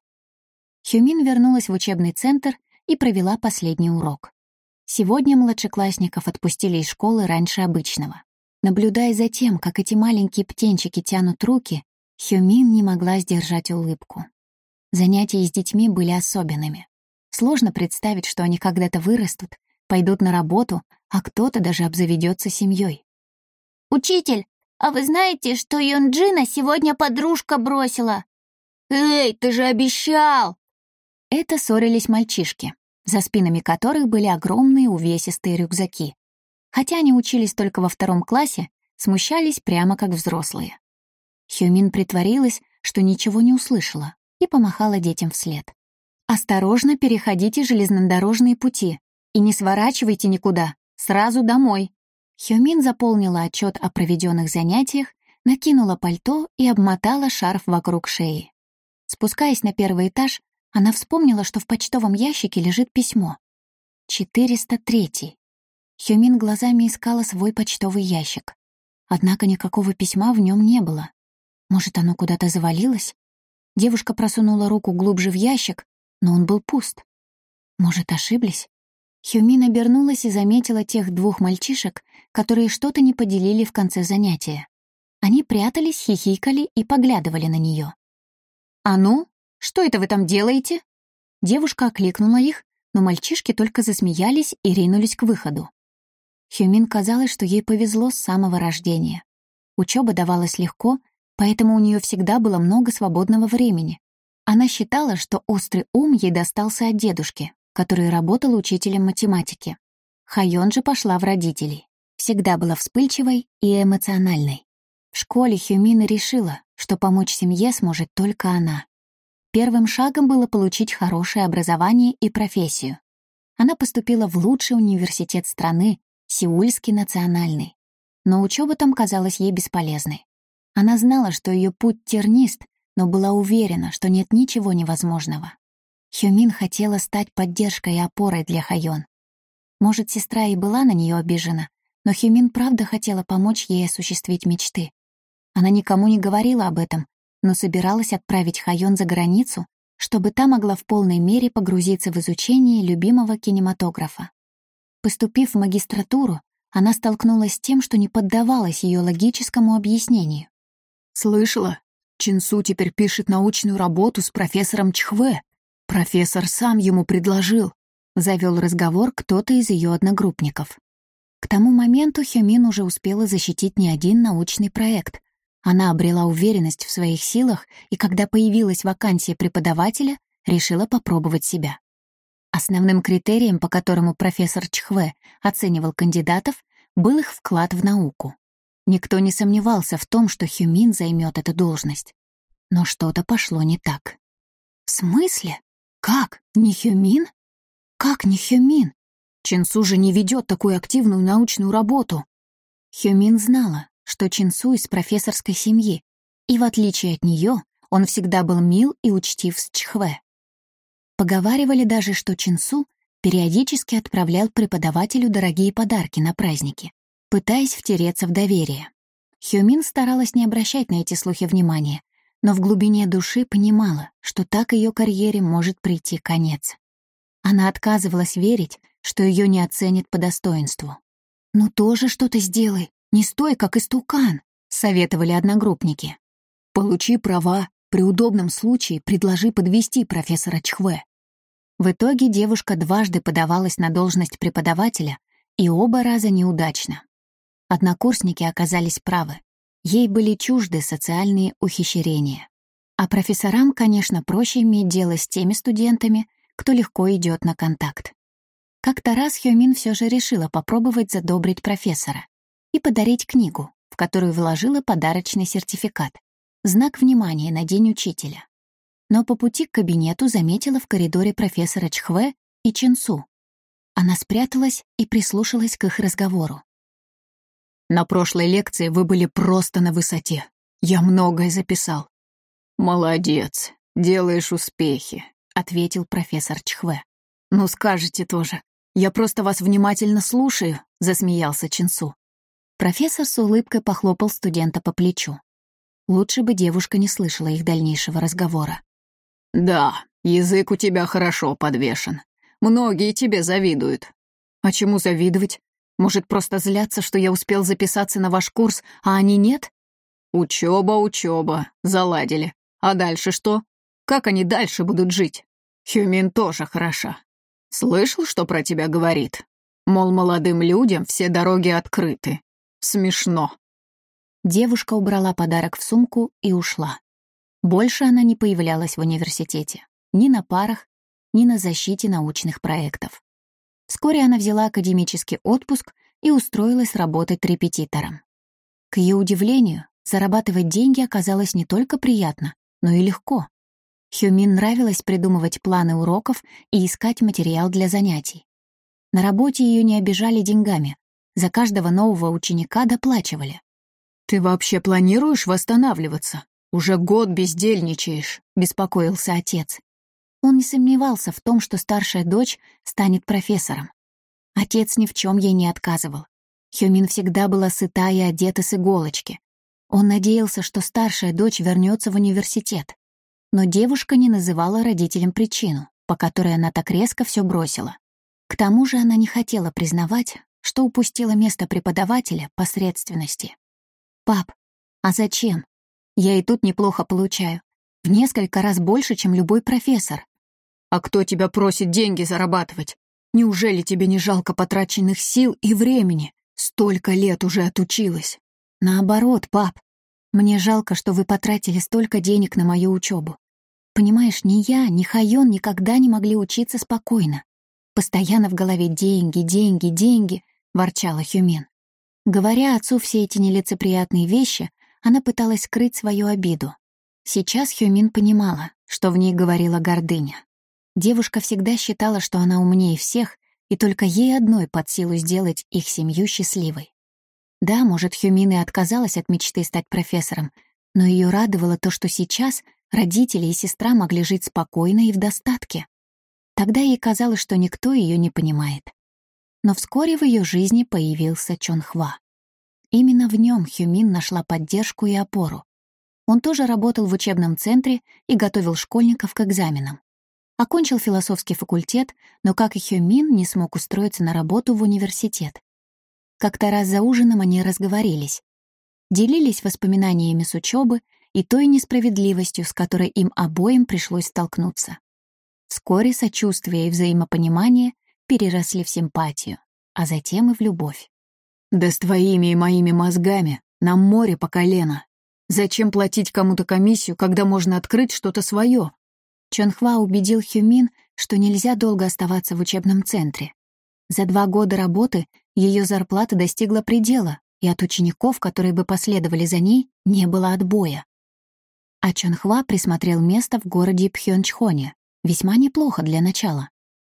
Хюмин вернулась в учебный центр и провела последний урок. Сегодня младшеклассников отпустили из школы раньше обычного. Наблюдая за тем, как эти маленькие птенчики тянут руки, Хюмин не могла сдержать улыбку. Занятия с детьми были особенными. Сложно представить, что они когда-то вырастут, пойдут на работу, а кто-то даже обзаведется семьей. «Учитель, а вы знаете, что Юнджина сегодня подружка бросила?» «Эй, ты же обещал!» Это ссорились мальчишки, за спинами которых были огромные увесистые рюкзаки. Хотя они учились только во втором классе, смущались прямо как взрослые. Хюмин притворилась, что ничего не услышала, и помахала детям вслед. «Осторожно переходите железнодорожные пути и не сворачивайте никуда, сразу домой». Хюмин заполнила отчет о проведенных занятиях, накинула пальто и обмотала шарф вокруг шеи. Спускаясь на первый этаж, она вспомнила, что в почтовом ящике лежит письмо. 403. Хюмин глазами искала свой почтовый ящик. Однако никакого письма в нем не было. Может, оно куда-то завалилось? Девушка просунула руку глубже в ящик, но он был пуст. Может, ошиблись? Хюмин обернулась и заметила тех двух мальчишек, которые что-то не поделили в конце занятия. Они прятались, хихикали и поглядывали на нее. «А ну, что это вы там делаете?» Девушка окликнула их, но мальчишки только засмеялись и ринулись к выходу. Хюмин казалось, что ей повезло с самого рождения. Учеба давалась легко, поэтому у нее всегда было много свободного времени. Она считала, что острый ум ей достался от дедушки, который работал учителем математики. Хайон же пошла в родителей. Всегда была вспыльчивой и эмоциональной. В школе Хюмина решила, что помочь семье сможет только она. Первым шагом было получить хорошее образование и профессию. Она поступила в лучший университет страны, Сеульский национальный. Но учеба там казалась ей бесполезной. Она знала, что ее путь тернист, но была уверена, что нет ничего невозможного. Хюмин хотела стать поддержкой и опорой для Хайон. Может, сестра и была на нее обижена, но Хюмин правда хотела помочь ей осуществить мечты. Она никому не говорила об этом, но собиралась отправить Хайон за границу, чтобы та могла в полной мере погрузиться в изучение любимого кинематографа. Поступив в магистратуру, она столкнулась с тем, что не поддавалась ее логическому объяснению. «Слышала? Чинсу теперь пишет научную работу с профессором Чхве. Профессор сам ему предложил», — завел разговор кто-то из ее одногруппников. К тому моменту Хюмин уже успела защитить не один научный проект. Она обрела уверенность в своих силах и, когда появилась вакансия преподавателя, решила попробовать себя. Основным критерием, по которому профессор Чхве оценивал кандидатов, был их вклад в науку. Никто не сомневался в том, что Хюмин займет эту должность. Но что-то пошло не так. В смысле? Как? Не Хюмин? Как не Хюмин? Чинсу же не ведет такую активную научную работу. Хюмин знала, что Чинсу из профессорской семьи, и в отличие от нее, он всегда был мил и учтив с Чхве. Поговаривали даже, что Чинсу периодически отправлял преподавателю дорогие подарки на праздники, пытаясь втереться в доверие. Хюмин старалась не обращать на эти слухи внимания, но в глубине души понимала, что так ее карьере может прийти конец. Она отказывалась верить, что ее не оценят по достоинству. «Ну тоже что-то сделай, не стой, как истукан», — советовали одногруппники. «Получи права, при удобном случае предложи подвести профессора Чхве. В итоге девушка дважды подавалась на должность преподавателя, и оба раза неудачно. Однокурсники оказались правы. Ей были чужды социальные ухищрения. А профессорам, конечно, проще иметь дело с теми студентами, кто легко идет на контакт. Как-то раз Хёмин все же решила попробовать задобрить профессора и подарить книгу, в которую вложила подарочный сертификат, знак внимания на День учителя. Но по пути к кабинету заметила в коридоре профессора Чхве и Чинсу. Она спряталась и прислушалась к их разговору. «На прошлой лекции вы были просто на высоте. Я многое записал. «Молодец, делаешь успехи», — ответил профессор Чхве. «Ну, скажете тоже. Я просто вас внимательно слушаю», — засмеялся Чинсу. Профессор с улыбкой похлопал студента по плечу. Лучше бы девушка не слышала их дальнейшего разговора. «Да, язык у тебя хорошо подвешен. Многие тебе завидуют». «А чему завидовать? Может, просто злятся, что я успел записаться на ваш курс, а они нет?» «Учеба, учеба, заладили. А дальше что? Как они дальше будут жить? Хюмин тоже хороша. Слышал, что про тебя говорит? Мол, молодым людям все дороги открыты. Смешно. Девушка убрала подарок в сумку и ушла. Больше она не появлялась в университете. Ни на парах, ни на защите научных проектов. Вскоре она взяла академический отпуск и устроилась работать репетитором. К ее удивлению, зарабатывать деньги оказалось не только приятно, но и легко. Хюмин нравилось придумывать планы уроков и искать материал для занятий. На работе ее не обижали деньгами. За каждого нового ученика доплачивали. «Ты вообще планируешь восстанавливаться? Уже год бездельничаешь», — беспокоился отец. Он не сомневался в том, что старшая дочь станет профессором. Отец ни в чем ей не отказывал. Хюмин всегда была сыта и одета с иголочки. Он надеялся, что старшая дочь вернется в университет. Но девушка не называла родителям причину, по которой она так резко все бросила. К тому же она не хотела признавать, что упустила место преподавателя посредственности. «Пап, а зачем? Я и тут неплохо получаю. В несколько раз больше, чем любой профессор». «А кто тебя просит деньги зарабатывать? Неужели тебе не жалко потраченных сил и времени? Столько лет уже отучилась». «Наоборот, пап. Мне жалко, что вы потратили столько денег на мою учебу. Понимаешь, ни я, ни Хайон никогда не могли учиться спокойно. Постоянно в голове деньги, деньги, деньги, ворчала Хюмен. Говоря отцу все эти нелицеприятные вещи, она пыталась скрыть свою обиду. Сейчас Хюмин понимала, что в ней говорила гордыня. Девушка всегда считала, что она умнее всех, и только ей одной под силу сделать их семью счастливой. Да, может, Хюмин и отказалась от мечты стать профессором, но ее радовало то, что сейчас родители и сестра могли жить спокойно и в достатке. Тогда ей казалось, что никто ее не понимает. Но вскоре в ее жизни появился Чонхва. Именно в нем Хюмин нашла поддержку и опору. Он тоже работал в учебном центре и готовил школьников к экзаменам. Окончил философский факультет, но, как и Хюмин, не смог устроиться на работу в университет. Как-то раз за ужином они разговорились. Делились воспоминаниями с учебы и той несправедливостью, с которой им обоим пришлось столкнуться. Вскоре сочувствие и взаимопонимание переросли в симпатию, а затем и в любовь. «Да с твоими и моими мозгами нам море по колено. Зачем платить кому-то комиссию, когда можно открыть что-то свое?» Чонхва убедил Хюмин, что нельзя долго оставаться в учебном центре. За два года работы ее зарплата достигла предела, и от учеников, которые бы последовали за ней, не было отбоя. А Чонхва присмотрел место в городе Пхёнчхоне, весьма неплохо для начала.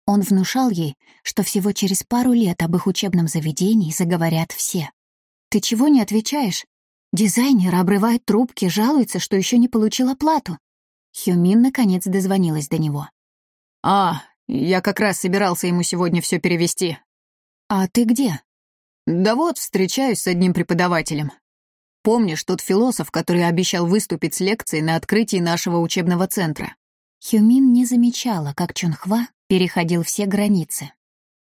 Он внушал ей, что всего через пару лет об их учебном заведении заговорят все. «Ты чего не отвечаешь? Дизайнер обрывает трубки, жалуется, что еще не получил оплату». Хюмин наконец дозвонилась до него. «А, я как раз собирался ему сегодня все перевести. «А ты где?» «Да вот, встречаюсь с одним преподавателем. Помнишь тот философ, который обещал выступить с лекцией на открытии нашего учебного центра?» Хюмин не замечала, как Чонхва переходил все границы.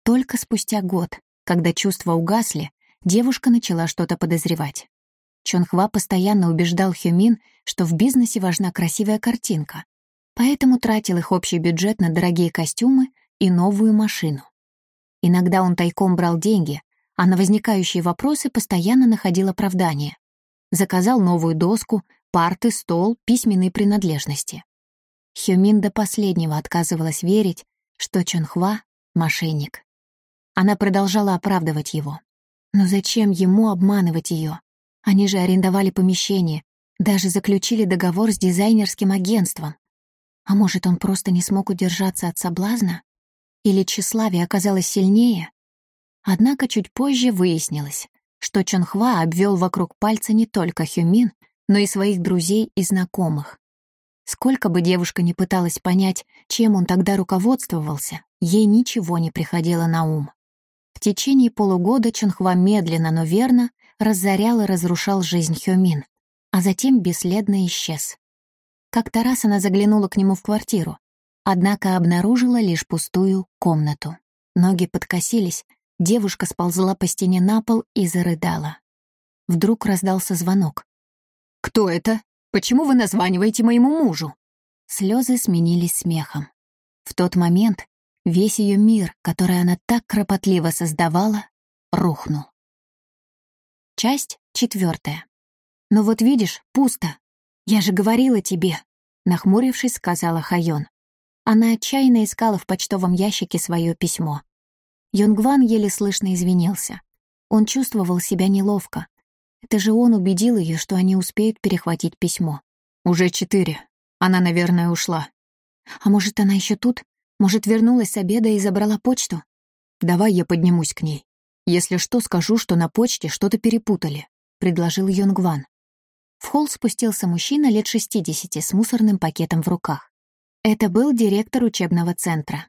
Только спустя год, когда чувства угасли, девушка начала что-то подозревать. Чонхва постоянно убеждал Хюмин, что в бизнесе важна красивая картинка, поэтому тратил их общий бюджет на дорогие костюмы и новую машину. Иногда он тайком брал деньги, а на возникающие вопросы постоянно находил оправдание. Заказал новую доску, парты, стол, письменные принадлежности. Хёмин до последнего отказывалась верить, что Чонхва — мошенник. Она продолжала оправдывать его. Но зачем ему обманывать ее? Они же арендовали помещение, даже заключили договор с дизайнерским агентством. А может, он просто не смог удержаться от соблазна? Или тщеславие оказалось сильнее? Однако чуть позже выяснилось, что Чонхва обвел вокруг пальца не только Хюмин, но и своих друзей и знакомых. Сколько бы девушка ни пыталась понять, чем он тогда руководствовался, ей ничего не приходило на ум. В течение полугода Чонхва медленно, но верно разорял и разрушал жизнь Хёмин, а затем бесследно исчез. Как-то раз она заглянула к нему в квартиру, однако обнаружила лишь пустую комнату. Ноги подкосились, девушка сползла по стене на пол и зарыдала. Вдруг раздался звонок. «Кто это? Почему вы названиваете моему мужу?» Слезы сменились смехом. В тот момент Весь ее мир, который она так кропотливо создавала, рухнул. Часть четвертая. «Ну вот видишь, пусто. Я же говорила тебе», — нахмурившись, сказала Хайон. Она отчаянно искала в почтовом ящике свое письмо. Юнгван еле слышно извинился. Он чувствовал себя неловко. Это же он убедил ее, что они успеют перехватить письмо. «Уже четыре. Она, наверное, ушла». «А может, она еще тут?» Может, вернулась с обеда и забрала почту? Давай я поднимусь к ней. Если что, скажу, что на почте что-то перепутали», — предложил Йонгван. В холл спустился мужчина лет 60 с мусорным пакетом в руках. Это был директор учебного центра.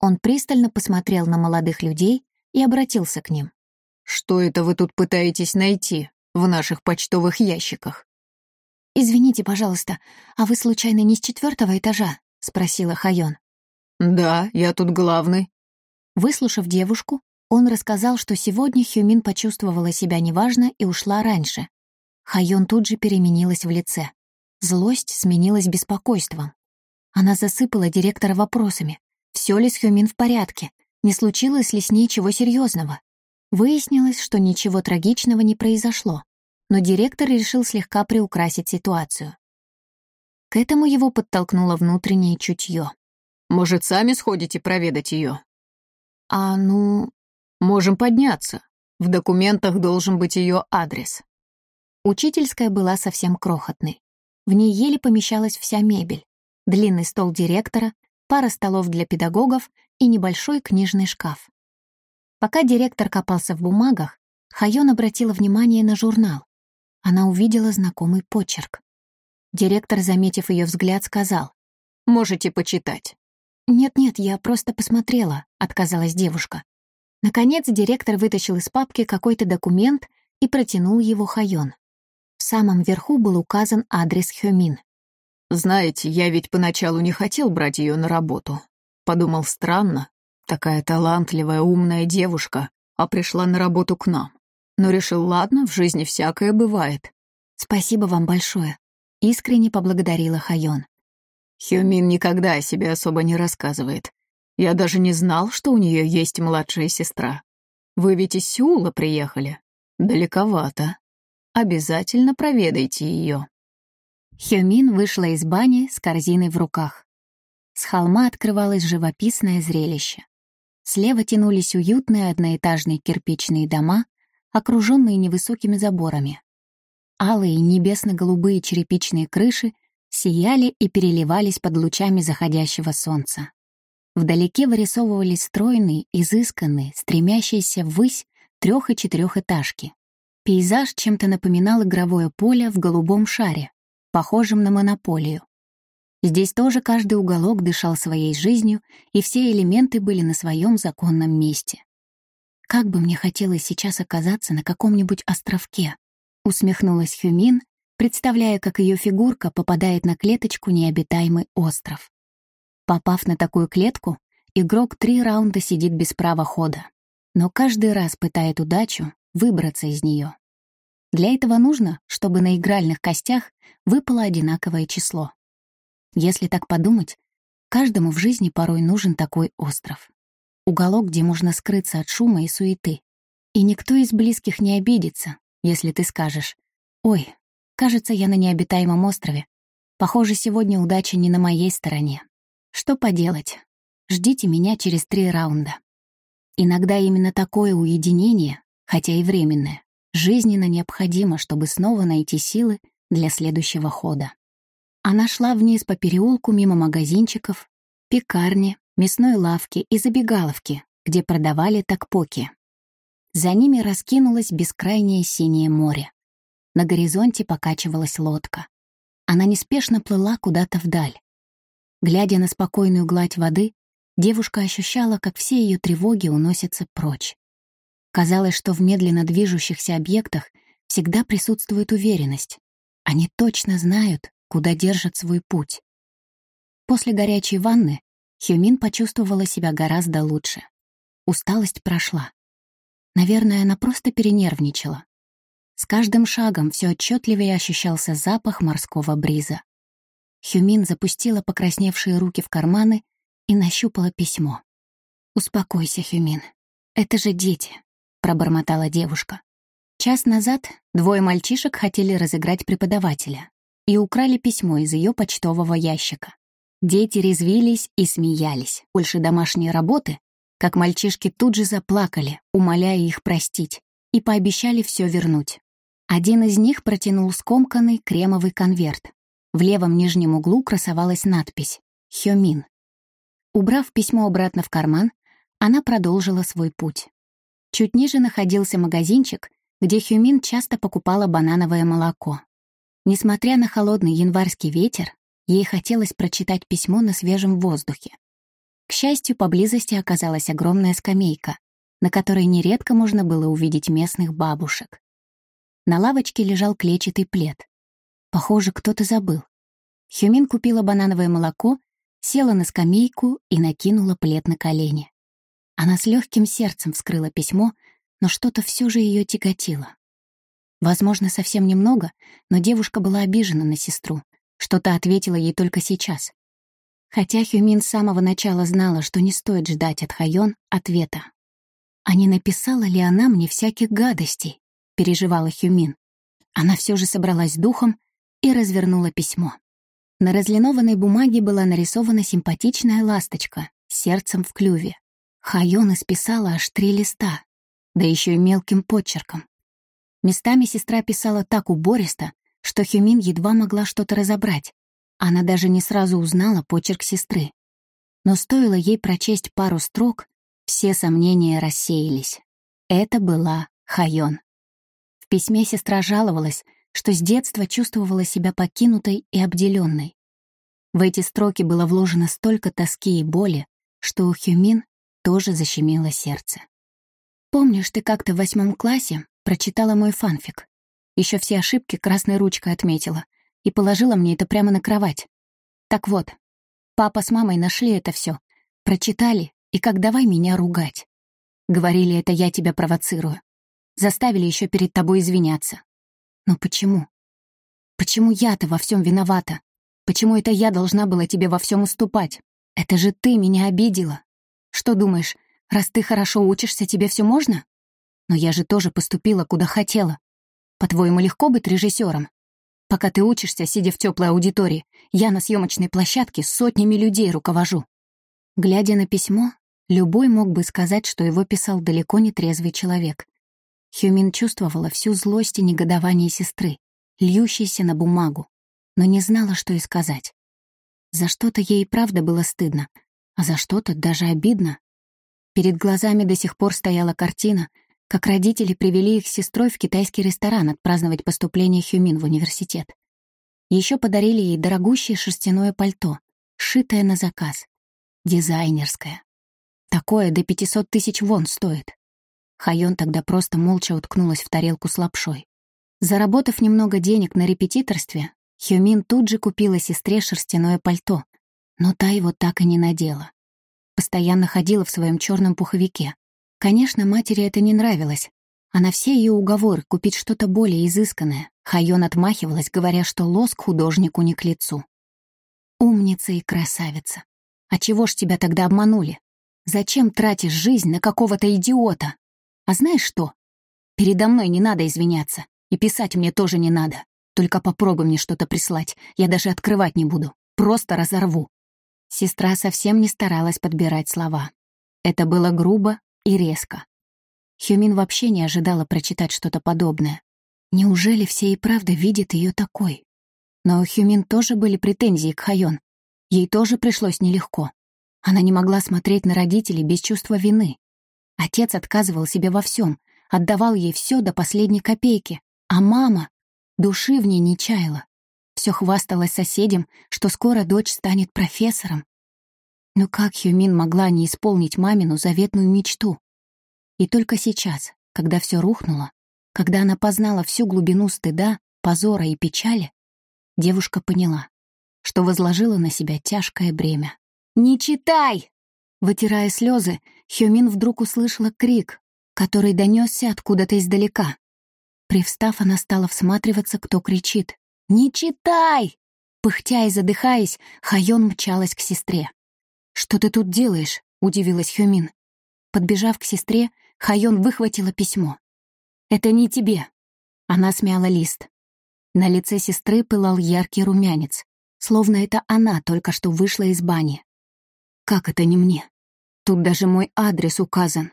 Он пристально посмотрел на молодых людей и обратился к ним. «Что это вы тут пытаетесь найти в наших почтовых ящиках?» «Извините, пожалуйста, а вы случайно не с четвертого этажа?» — спросила Хайон. «Да, я тут главный». Выслушав девушку, он рассказал, что сегодня Хюмин почувствовала себя неважно и ушла раньше. Хайон тут же переменилась в лице. Злость сменилась беспокойством. Она засыпала директора вопросами. Все ли с Хюмин в порядке? Не случилось ли с ней чего серьезного? Выяснилось, что ничего трагичного не произошло, но директор решил слегка приукрасить ситуацию. К этому его подтолкнуло внутреннее чутье. Может, сами сходите проведать ее? А ну, можем подняться. В документах должен быть ее адрес. Учительская была совсем крохотной. В ней еле помещалась вся мебель. Длинный стол директора, пара столов для педагогов и небольшой книжный шкаф. Пока директор копался в бумагах, Хайон обратила внимание на журнал. Она увидела знакомый почерк. Директор, заметив ее взгляд, сказал, «Можете почитать». «Нет-нет, я просто посмотрела», — отказалась девушка. Наконец директор вытащил из папки какой-то документ и протянул его Хайон. В самом верху был указан адрес Хёмин. «Знаете, я ведь поначалу не хотел брать ее на работу. Подумал, странно, такая талантливая, умная девушка, а пришла на работу к нам. Но решил, ладно, в жизни всякое бывает». «Спасибо вам большое», — искренне поблагодарила Хайон. Хёмин никогда о себе особо не рассказывает. Я даже не знал, что у нее есть младшая сестра. Вы ведь из Сеула приехали? Далековато. Обязательно проведайте ее. Хёмин вышла из бани с корзиной в руках. С холма открывалось живописное зрелище. Слева тянулись уютные одноэтажные кирпичные дома, окруженные невысокими заборами. Алые небесно-голубые черепичные крыши сияли и переливались под лучами заходящего солнца. Вдалеке вырисовывались стройные, изысканные, стремящиеся ввысь трех- и четырехэтажки. Пейзаж чем-то напоминал игровое поле в голубом шаре, похожем на монополию. Здесь тоже каждый уголок дышал своей жизнью, и все элементы были на своем законном месте. «Как бы мне хотелось сейчас оказаться на каком-нибудь островке», — усмехнулась Хюмин, представляя, как ее фигурка попадает на клеточку необитаемый остров. Попав на такую клетку, игрок три раунда сидит без права хода, но каждый раз пытает удачу выбраться из нее. Для этого нужно, чтобы на игральных костях выпало одинаковое число. Если так подумать, каждому в жизни порой нужен такой остров. Уголок, где можно скрыться от шума и суеты. И никто из близких не обидится, если ты скажешь «Ой, Кажется, я на необитаемом острове. Похоже, сегодня удача не на моей стороне. Что поделать? Ждите меня через три раунда. Иногда именно такое уединение, хотя и временное, жизненно необходимо, чтобы снова найти силы для следующего хода. Она шла вниз по переулку мимо магазинчиков, пекарни, мясной лавки и забегаловки, где продавали такпоки. За ними раскинулось бескрайнее синее море. На горизонте покачивалась лодка. Она неспешно плыла куда-то вдаль. Глядя на спокойную гладь воды, девушка ощущала, как все ее тревоги уносятся прочь. Казалось, что в медленно движущихся объектах всегда присутствует уверенность. Они точно знают, куда держат свой путь. После горячей ванны Хюмин почувствовала себя гораздо лучше. Усталость прошла. Наверное, она просто перенервничала. С каждым шагом все отчетливее ощущался запах морского бриза. Хюмин запустила покрасневшие руки в карманы и нащупала письмо. «Успокойся, Хюмин. Это же дети», — пробормотала девушка. Час назад двое мальчишек хотели разыграть преподавателя, и украли письмо из ее почтового ящика. Дети резвились и смеялись. Больше домашней работы, как мальчишки тут же заплакали, умоляя их простить, и пообещали все вернуть. Один из них протянул скомканный кремовый конверт. В левом нижнем углу красовалась надпись «Хёмин». Убрав письмо обратно в карман, она продолжила свой путь. Чуть ниже находился магазинчик, где Хюмин часто покупала банановое молоко. Несмотря на холодный январский ветер, ей хотелось прочитать письмо на свежем воздухе. К счастью, поблизости оказалась огромная скамейка, на которой нередко можно было увидеть местных бабушек. На лавочке лежал клетчатый плед. Похоже, кто-то забыл. Хюмин купила банановое молоко, села на скамейку и накинула плед на колени. Она с легким сердцем вскрыла письмо, но что-то все же ее тяготило. Возможно, совсем немного, но девушка была обижена на сестру. Что-то ответила ей только сейчас. Хотя Хюмин с самого начала знала, что не стоит ждать от Хайон ответа. «А не написала ли она мне всяких гадостей?» — переживала Хюмин. Она все же собралась духом и развернула письмо. На разлинованной бумаге была нарисована симпатичная ласточка с сердцем в клюве. Хайон исписала аж три листа, да еще и мелким почерком. Местами сестра писала так убористо, что Хюмин едва могла что-то разобрать. Она даже не сразу узнала почерк сестры. Но стоило ей прочесть пару строк, все сомнения рассеялись. Это была Хайон. В письме сестра жаловалась, что с детства чувствовала себя покинутой и обделенной. В эти строки было вложено столько тоски и боли, что у Хюмин тоже защемило сердце. «Помнишь, ты как-то в восьмом классе Прочитала мой фанфик. Еще все ошибки красной ручкой отметила и положила мне это прямо на кровать. Так вот, папа с мамой нашли это все, прочитали и как давай меня ругать. Говорили, это я тебя провоцирую. Заставили еще перед тобой извиняться. Но почему? Почему я-то во всем виновата? Почему это я должна была тебе во всем уступать? Это же ты меня обидела. Что думаешь, раз ты хорошо учишься, тебе все можно? Но я же тоже поступила, куда хотела. По-твоему, легко быть режиссером? Пока ты учишься, сидя в теплой аудитории, я на съемочной площадке с сотнями людей руковожу. Глядя на письмо, любой мог бы сказать, что его писал далеко не трезвый человек. Хюмин чувствовала всю злость и негодование сестры, льющейся на бумагу, но не знала, что и сказать. За что-то ей правда было стыдно, а за что-то даже обидно. Перед глазами до сих пор стояла картина, как родители привели их с сестрой в китайский ресторан отпраздновать поступление Хюмин в университет. Еще подарили ей дорогущее шерстяное пальто, сшитое на заказ, дизайнерское. Такое до 500 тысяч вон стоит. Хайон тогда просто молча уткнулась в тарелку с лапшой. Заработав немного денег на репетиторстве, Хюмин тут же купила сестре шерстяное пальто, но та его так и не надела. Постоянно ходила в своем черном пуховике, Конечно, матери это не нравилось. А на все ее уговоры купить что-то более изысканное Хайон отмахивалась, говоря, что лоск художнику не к лицу. «Умница и красавица. А чего ж тебя тогда обманули? Зачем тратишь жизнь на какого-то идиота? А знаешь что? Передо мной не надо извиняться, и писать мне тоже не надо. Только попробуй мне что-то прислать, я даже открывать не буду, просто разорву». Сестра совсем не старалась подбирать слова. Это было грубо и резко. Хюмин вообще не ожидала прочитать что-то подобное. Неужели все и правда видят ее такой? Но у Хюмин тоже были претензии к Хайон. Ей тоже пришлось нелегко. Она не могла смотреть на родителей без чувства вины. Отец отказывал себе во всем, отдавал ей все до последней копейки, а мама души в ней не чаяла. Все хвасталась соседям, что скоро дочь станет профессором. Но как Хюмин могла не исполнить мамину заветную мечту? И только сейчас, когда все рухнуло, когда она познала всю глубину стыда, позора и печали, девушка поняла, что возложила на себя тяжкое бремя. «Не читай!» Вытирая слезы, Хёмин вдруг услышала крик, который донесся откуда-то издалека. Привстав, она стала всматриваться, кто кричит. «Не читай!» Пыхтя и задыхаясь, Хайон мчалась к сестре. «Что ты тут делаешь?» — удивилась Хёмин. Подбежав к сестре, Хайон выхватила письмо. «Это не тебе». Она смяла лист. На лице сестры пылал яркий румянец, словно это она только что вышла из бани. «Как это не мне? Тут даже мой адрес указан».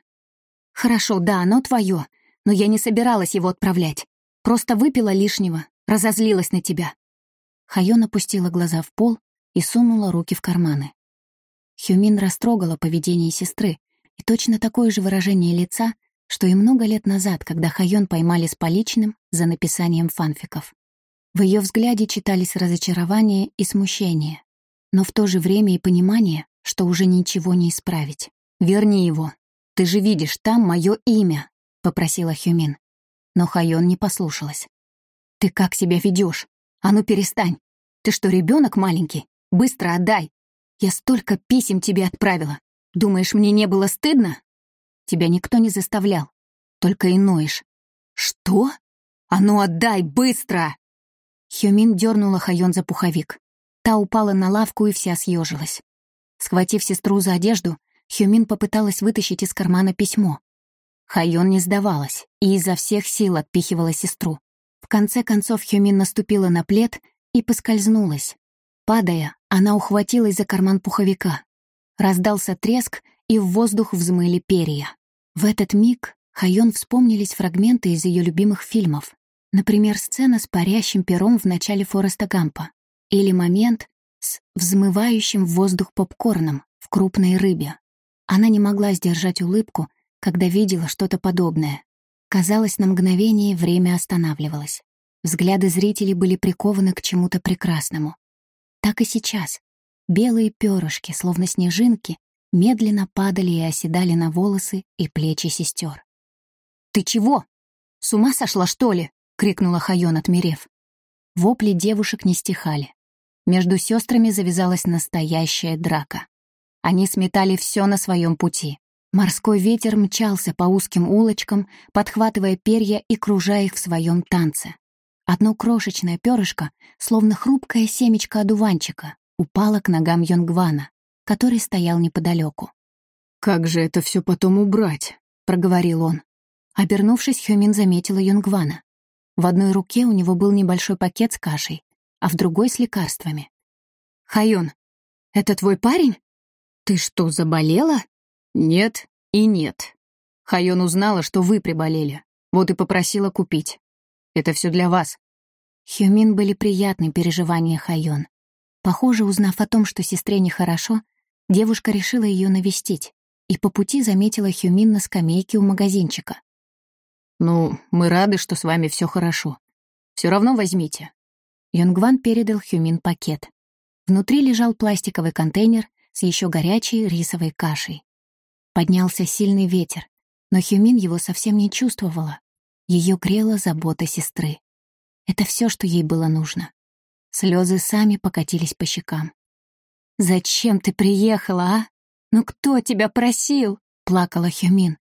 «Хорошо, да, оно твое, но я не собиралась его отправлять. Просто выпила лишнего, разозлилась на тебя». Хайон опустила глаза в пол и сунула руки в карманы. Хюмин растрогала поведение сестры, и точно такое же выражение лица, что и много лет назад, когда Хайон поймали с поличным за написанием фанфиков. В ее взгляде читались разочарование и смущение, но в то же время и понимание, что уже ничего не исправить. «Верни его. Ты же видишь, там мое имя», — попросила Хюмин. Но Хайон не послушалась. «Ты как себя ведешь? А ну перестань! Ты что, ребенок маленький? Быстро отдай! Я столько писем тебе отправила. Думаешь, мне не было стыдно? Тебя никто не заставлял. Только и ноешь. Что? А ну отдай, быстро!» Хюмин дернула Хайон за пуховик. Та упала на лавку и вся съежилась. Схватив сестру за одежду, Хюмин попыталась вытащить из кармана письмо. Хайон не сдавалась и изо всех сил отпихивала сестру. В конце концов Хюмин наступила на плед и поскользнулась. Падая, она ухватилась за карман пуховика. Раздался треск, и в воздух взмыли перья. В этот миг Хайон вспомнились фрагменты из ее любимых фильмов. Например, сцена с парящим пером в начале Фореста Гампа. Или момент с взмывающим в воздух попкорном в крупной рыбе. Она не могла сдержать улыбку, когда видела что-то подобное. Казалось, на мгновение время останавливалось. Взгляды зрителей были прикованы к чему-то прекрасному. Так и сейчас. Белые перышки, словно снежинки, медленно падали и оседали на волосы и плечи сестер. «Ты чего? С ума сошла, что ли?» — крикнула Хайон, отмерев. Вопли девушек не стихали. Между сестрами завязалась настоящая драка. Они сметали все на своем пути. Морской ветер мчался по узким улочкам, подхватывая перья и кружая их в своем танце. Одно крошечное перышко, словно хрупкое семечко одуванчика, упало к ногам Йонгвана, который стоял неподалеку. «Как же это все потом убрать?» — проговорил он. Обернувшись, Хёмин заметила Йонгвана. В одной руке у него был небольшой пакет с кашей, а в другой — с лекарствами. «Хайон, это твой парень? Ты что, заболела?» Нет и нет. Хайон узнала, что вы приболели. Вот и попросила купить. Это все для вас. Хюмин были приятны переживания Хайон. Похоже, узнав о том, что сестре нехорошо, девушка решила ее навестить и по пути заметила Хюмин на скамейке у магазинчика. «Ну, мы рады, что с вами все хорошо. Все равно возьмите». Йонгван передал Хюмин пакет. Внутри лежал пластиковый контейнер с еще горячей рисовой кашей. Поднялся сильный ветер, но Хюмин его совсем не чувствовала. Ее грела забота сестры. Это все, что ей было нужно. Слезы сами покатились по щекам. «Зачем ты приехала, а? Ну кто тебя просил?» — плакала Хюмин.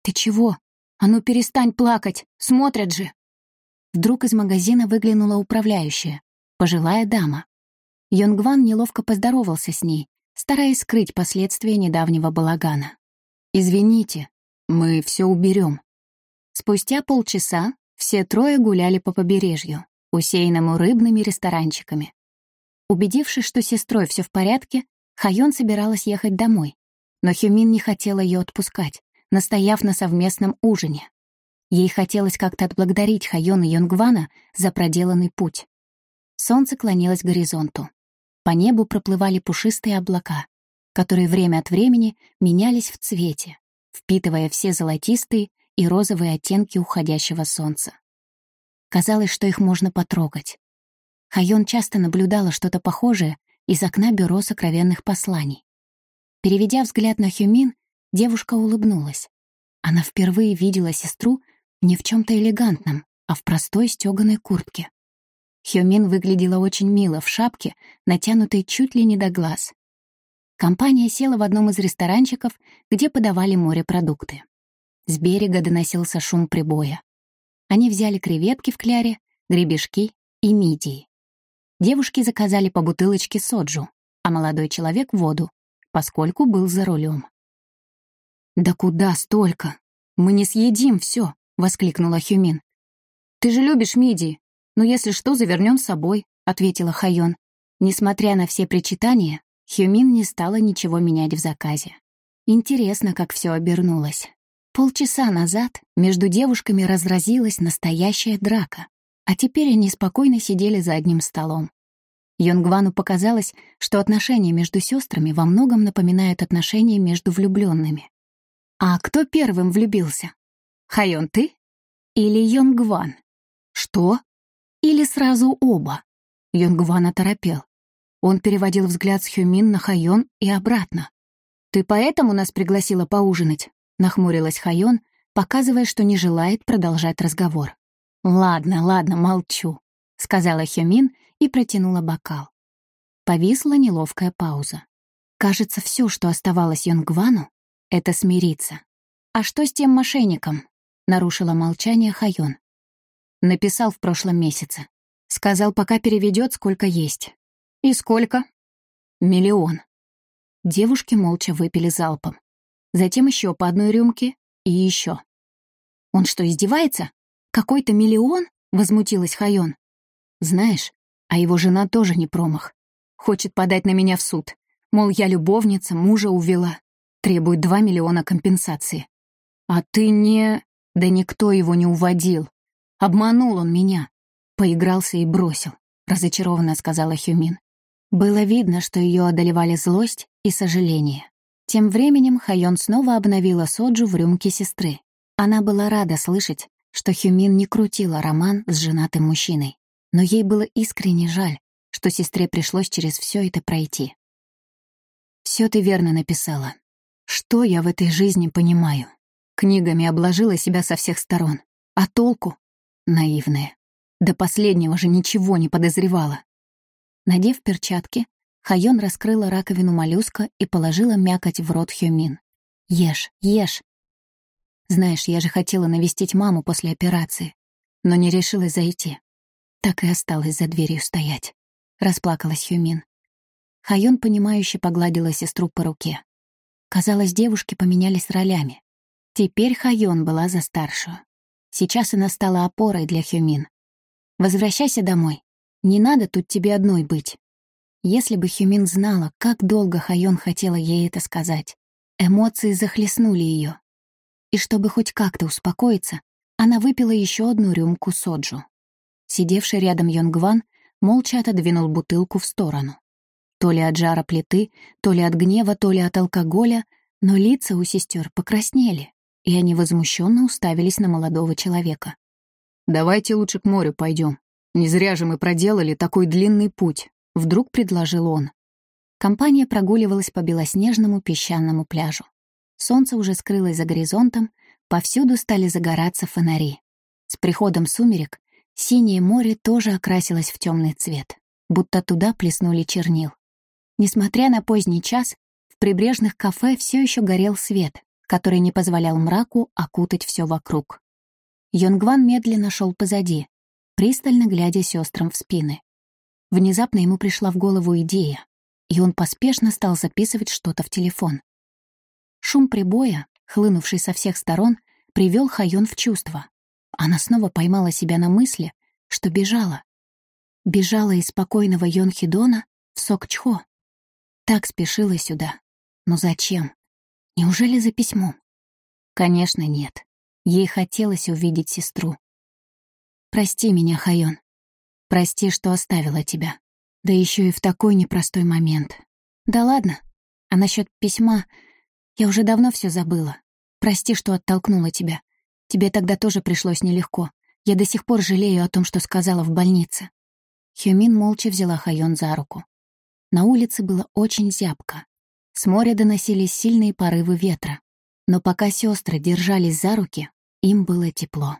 «Ты чего? А ну перестань плакать, смотрят же!» Вдруг из магазина выглянула управляющая, пожилая дама. Йонгван неловко поздоровался с ней, стараясь скрыть последствия недавнего балагана. «Извините, мы все уберем». Спустя полчаса все трое гуляли по побережью, усеянному рыбными ресторанчиками. Убедившись, что с сестрой все в порядке, Хайон собиралась ехать домой, но Хюмин не хотела ее отпускать, настояв на совместном ужине. Ей хотелось как-то отблагодарить Хайон и Йонгвана за проделанный путь. Солнце клонилось к горизонту. По небу проплывали пушистые облака, которые время от времени менялись в цвете, впитывая все золотистые и розовые оттенки уходящего солнца. Казалось, что их можно потрогать. Хайон часто наблюдала что-то похожее из окна бюро сокровенных посланий. Переведя взгляд на Хюмин, девушка улыбнулась. Она впервые видела сестру не в чем то элегантном, а в простой стёганой куртке. Хёмин выглядела очень мило в шапке, натянутой чуть ли не до глаз. Компания села в одном из ресторанчиков, где подавали морепродукты. С берега доносился шум прибоя. Они взяли креветки в кляре, гребешки и мидии. Девушки заказали по бутылочке соджу, а молодой человек — воду, поскольку был за рулем. «Да куда столько? Мы не съедим все, воскликнула Хюмин. «Ты же любишь мидии. Но если что, завернем с собой», — ответила Хайон. Несмотря на все причитания, Хюмин не стала ничего менять в заказе. Интересно, как все обернулось. Полчаса назад между девушками разразилась настоящая драка, а теперь они спокойно сидели за одним столом. Йонгвану показалось, что отношения между сестрами во многом напоминают отношения между влюбленными. «А кто первым влюбился? Хайон, ты? Или Йонгван?» «Что?» «Или сразу оба?» Йонгван оторопел. Он переводил взгляд с Хюмин на Хайон и обратно. «Ты поэтому нас пригласила поужинать?» — нахмурилась Хайон, показывая, что не желает продолжать разговор. «Ладно, ладно, молчу», — сказала Хюмин и протянула бокал. Повисла неловкая пауза. Кажется, все, что оставалось Йонгвану, — это смириться. «А что с тем мошенником?» — нарушила молчание Хайон. Написал в прошлом месяце. Сказал, пока переведет, сколько есть. «И сколько?» «Миллион». Девушки молча выпили залпом. Затем еще по одной рюмке и еще. «Он что, издевается? Какой-то миллион?» — возмутилась Хайон. «Знаешь, а его жена тоже не промах. Хочет подать на меня в суд. Мол, я любовница, мужа увела. Требует два миллиона компенсации. А ты не... Да никто его не уводил. Обманул он меня. Поигрался и бросил, разочарованно сказала Хюмин. Было видно, что ее одолевали злость и сожаление. Тем временем Хайон снова обновила соджу в рюмке сестры. Она была рада слышать, что Хюмин не крутила роман с женатым мужчиной. Но ей было искренне жаль, что сестре пришлось через все это пройти. Все ты верно написала. Что я в этой жизни понимаю? Книгами обложила себя со всех сторон. А толку? Наивная. До последнего же ничего не подозревала. Надев перчатки, Хайон раскрыла раковину моллюска и положила мякоть в рот Хюмин. «Ешь, ешь!» «Знаешь, я же хотела навестить маму после операции, но не решилась зайти. Так и осталась за дверью стоять», — расплакалась Хюмин. Хайон, понимающе погладила сестру по руке. Казалось, девушки поменялись ролями. Теперь Хайон была за старшую. Сейчас она стала опорой для Хюмин. «Возвращайся домой. Не надо тут тебе одной быть. Если бы Хюмин знала, как долго Хайон хотела ей это сказать. Эмоции захлестнули ее. И чтобы хоть как-то успокоиться, она выпила еще одну рюмку соджу. Сидевший рядом Йонгван молча отодвинул бутылку в сторону. То ли от жара плиты, то ли от гнева, то ли от алкоголя, но лица у сестер покраснели, и они возмущенно уставились на молодого человека. «Давайте лучше к морю пойдем, «Не зря же мы проделали такой длинный путь», — вдруг предложил он. Компания прогуливалась по белоснежному песчаному пляжу. Солнце уже скрылось за горизонтом, повсюду стали загораться фонари. С приходом сумерек синее море тоже окрасилось в темный цвет, будто туда плеснули чернил. Несмотря на поздний час, в прибрежных кафе все еще горел свет, который не позволял мраку окутать все вокруг. Йонгван медленно шел позади, пристально глядя сестрам в спины. Внезапно ему пришла в голову идея, и он поспешно стал записывать что-то в телефон. Шум прибоя, хлынувший со всех сторон, привел Хайон в чувство. Она снова поймала себя на мысли, что бежала, бежала из спокойного Йонхидона в Сокчхо. Так спешила сюда. Но зачем? Неужели за письмом? Конечно, нет. Ей хотелось увидеть сестру. «Прости меня, Хайон. Прости, что оставила тебя. Да еще и в такой непростой момент. Да ладно. А насчет письма я уже давно все забыла. Прости, что оттолкнула тебя. Тебе тогда тоже пришлось нелегко. Я до сих пор жалею о том, что сказала в больнице». Хюмин молча взяла Хайон за руку. На улице было очень зябко. С моря доносились сильные порывы ветра. Но пока сестры держались за руки, им было тепло.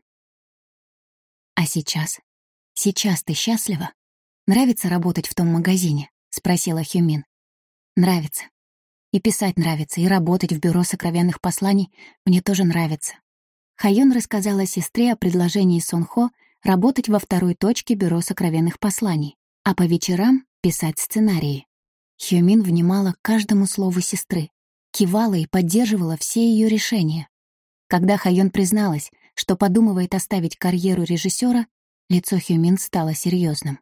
«А сейчас? Сейчас ты счастлива? Нравится работать в том магазине?» — спросила Хюмин. «Нравится. И писать нравится, и работать в бюро сокровенных посланий мне тоже нравится. Хайон рассказала сестре о предложении Сонхо работать во второй точке Бюро сокровенных посланий, а по вечерам писать сценарии. Хёмин внимала каждому слову сестры, кивала и поддерживала все ее решения. Когда Хайон призналась, что подумывает оставить карьеру режиссера, лицо Хёмин стало серьезным.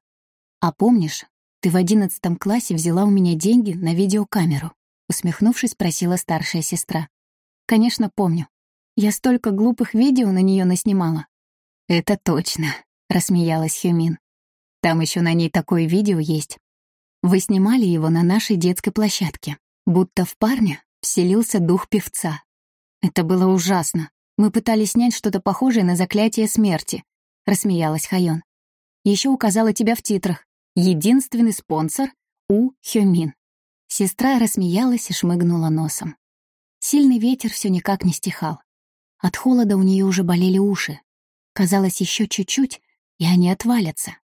«А помнишь, ты в одиннадцатом классе взяла у меня деньги на видеокамеру?» усмехнувшись, спросила старшая сестра. «Конечно, помню. Я столько глупых видео на нее наснимала. Это точно, рассмеялась Хюмин. Там еще на ней такое видео есть. Вы снимали его на нашей детской площадке, будто в парня вселился дух певца. Это было ужасно. Мы пытались снять что-то похожее на заклятие смерти, рассмеялась Хайон. Еще указала тебя в титрах. Единственный спонсор — У Хёмин. Сестра рассмеялась и шмыгнула носом. Сильный ветер все никак не стихал. От холода у нее уже болели уши. Казалось, еще чуть-чуть, и они отвалятся.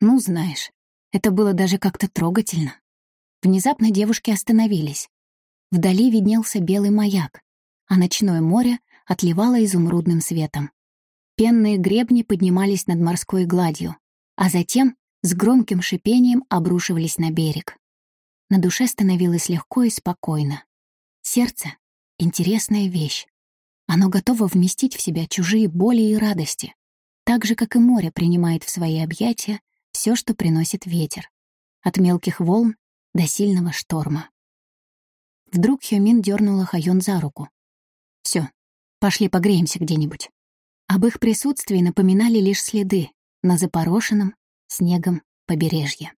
Ну, знаешь, это было даже как-то трогательно. Внезапно девушки остановились. Вдали виднелся белый маяк, а ночное море отливало изумрудным светом. Пенные гребни поднимались над морской гладью, а затем с громким шипением обрушивались на берег. На душе становилось легко и спокойно. Сердце — интересная вещь. Оно готово вместить в себя чужие боли и радости, так же, как и море принимает в свои объятия все, что приносит ветер, от мелких волн до сильного шторма. Вдруг Хёмин дернула Хайон за руку. Все, пошли погреемся где-нибудь. Об их присутствии напоминали лишь следы на запорошенном снегом побережье.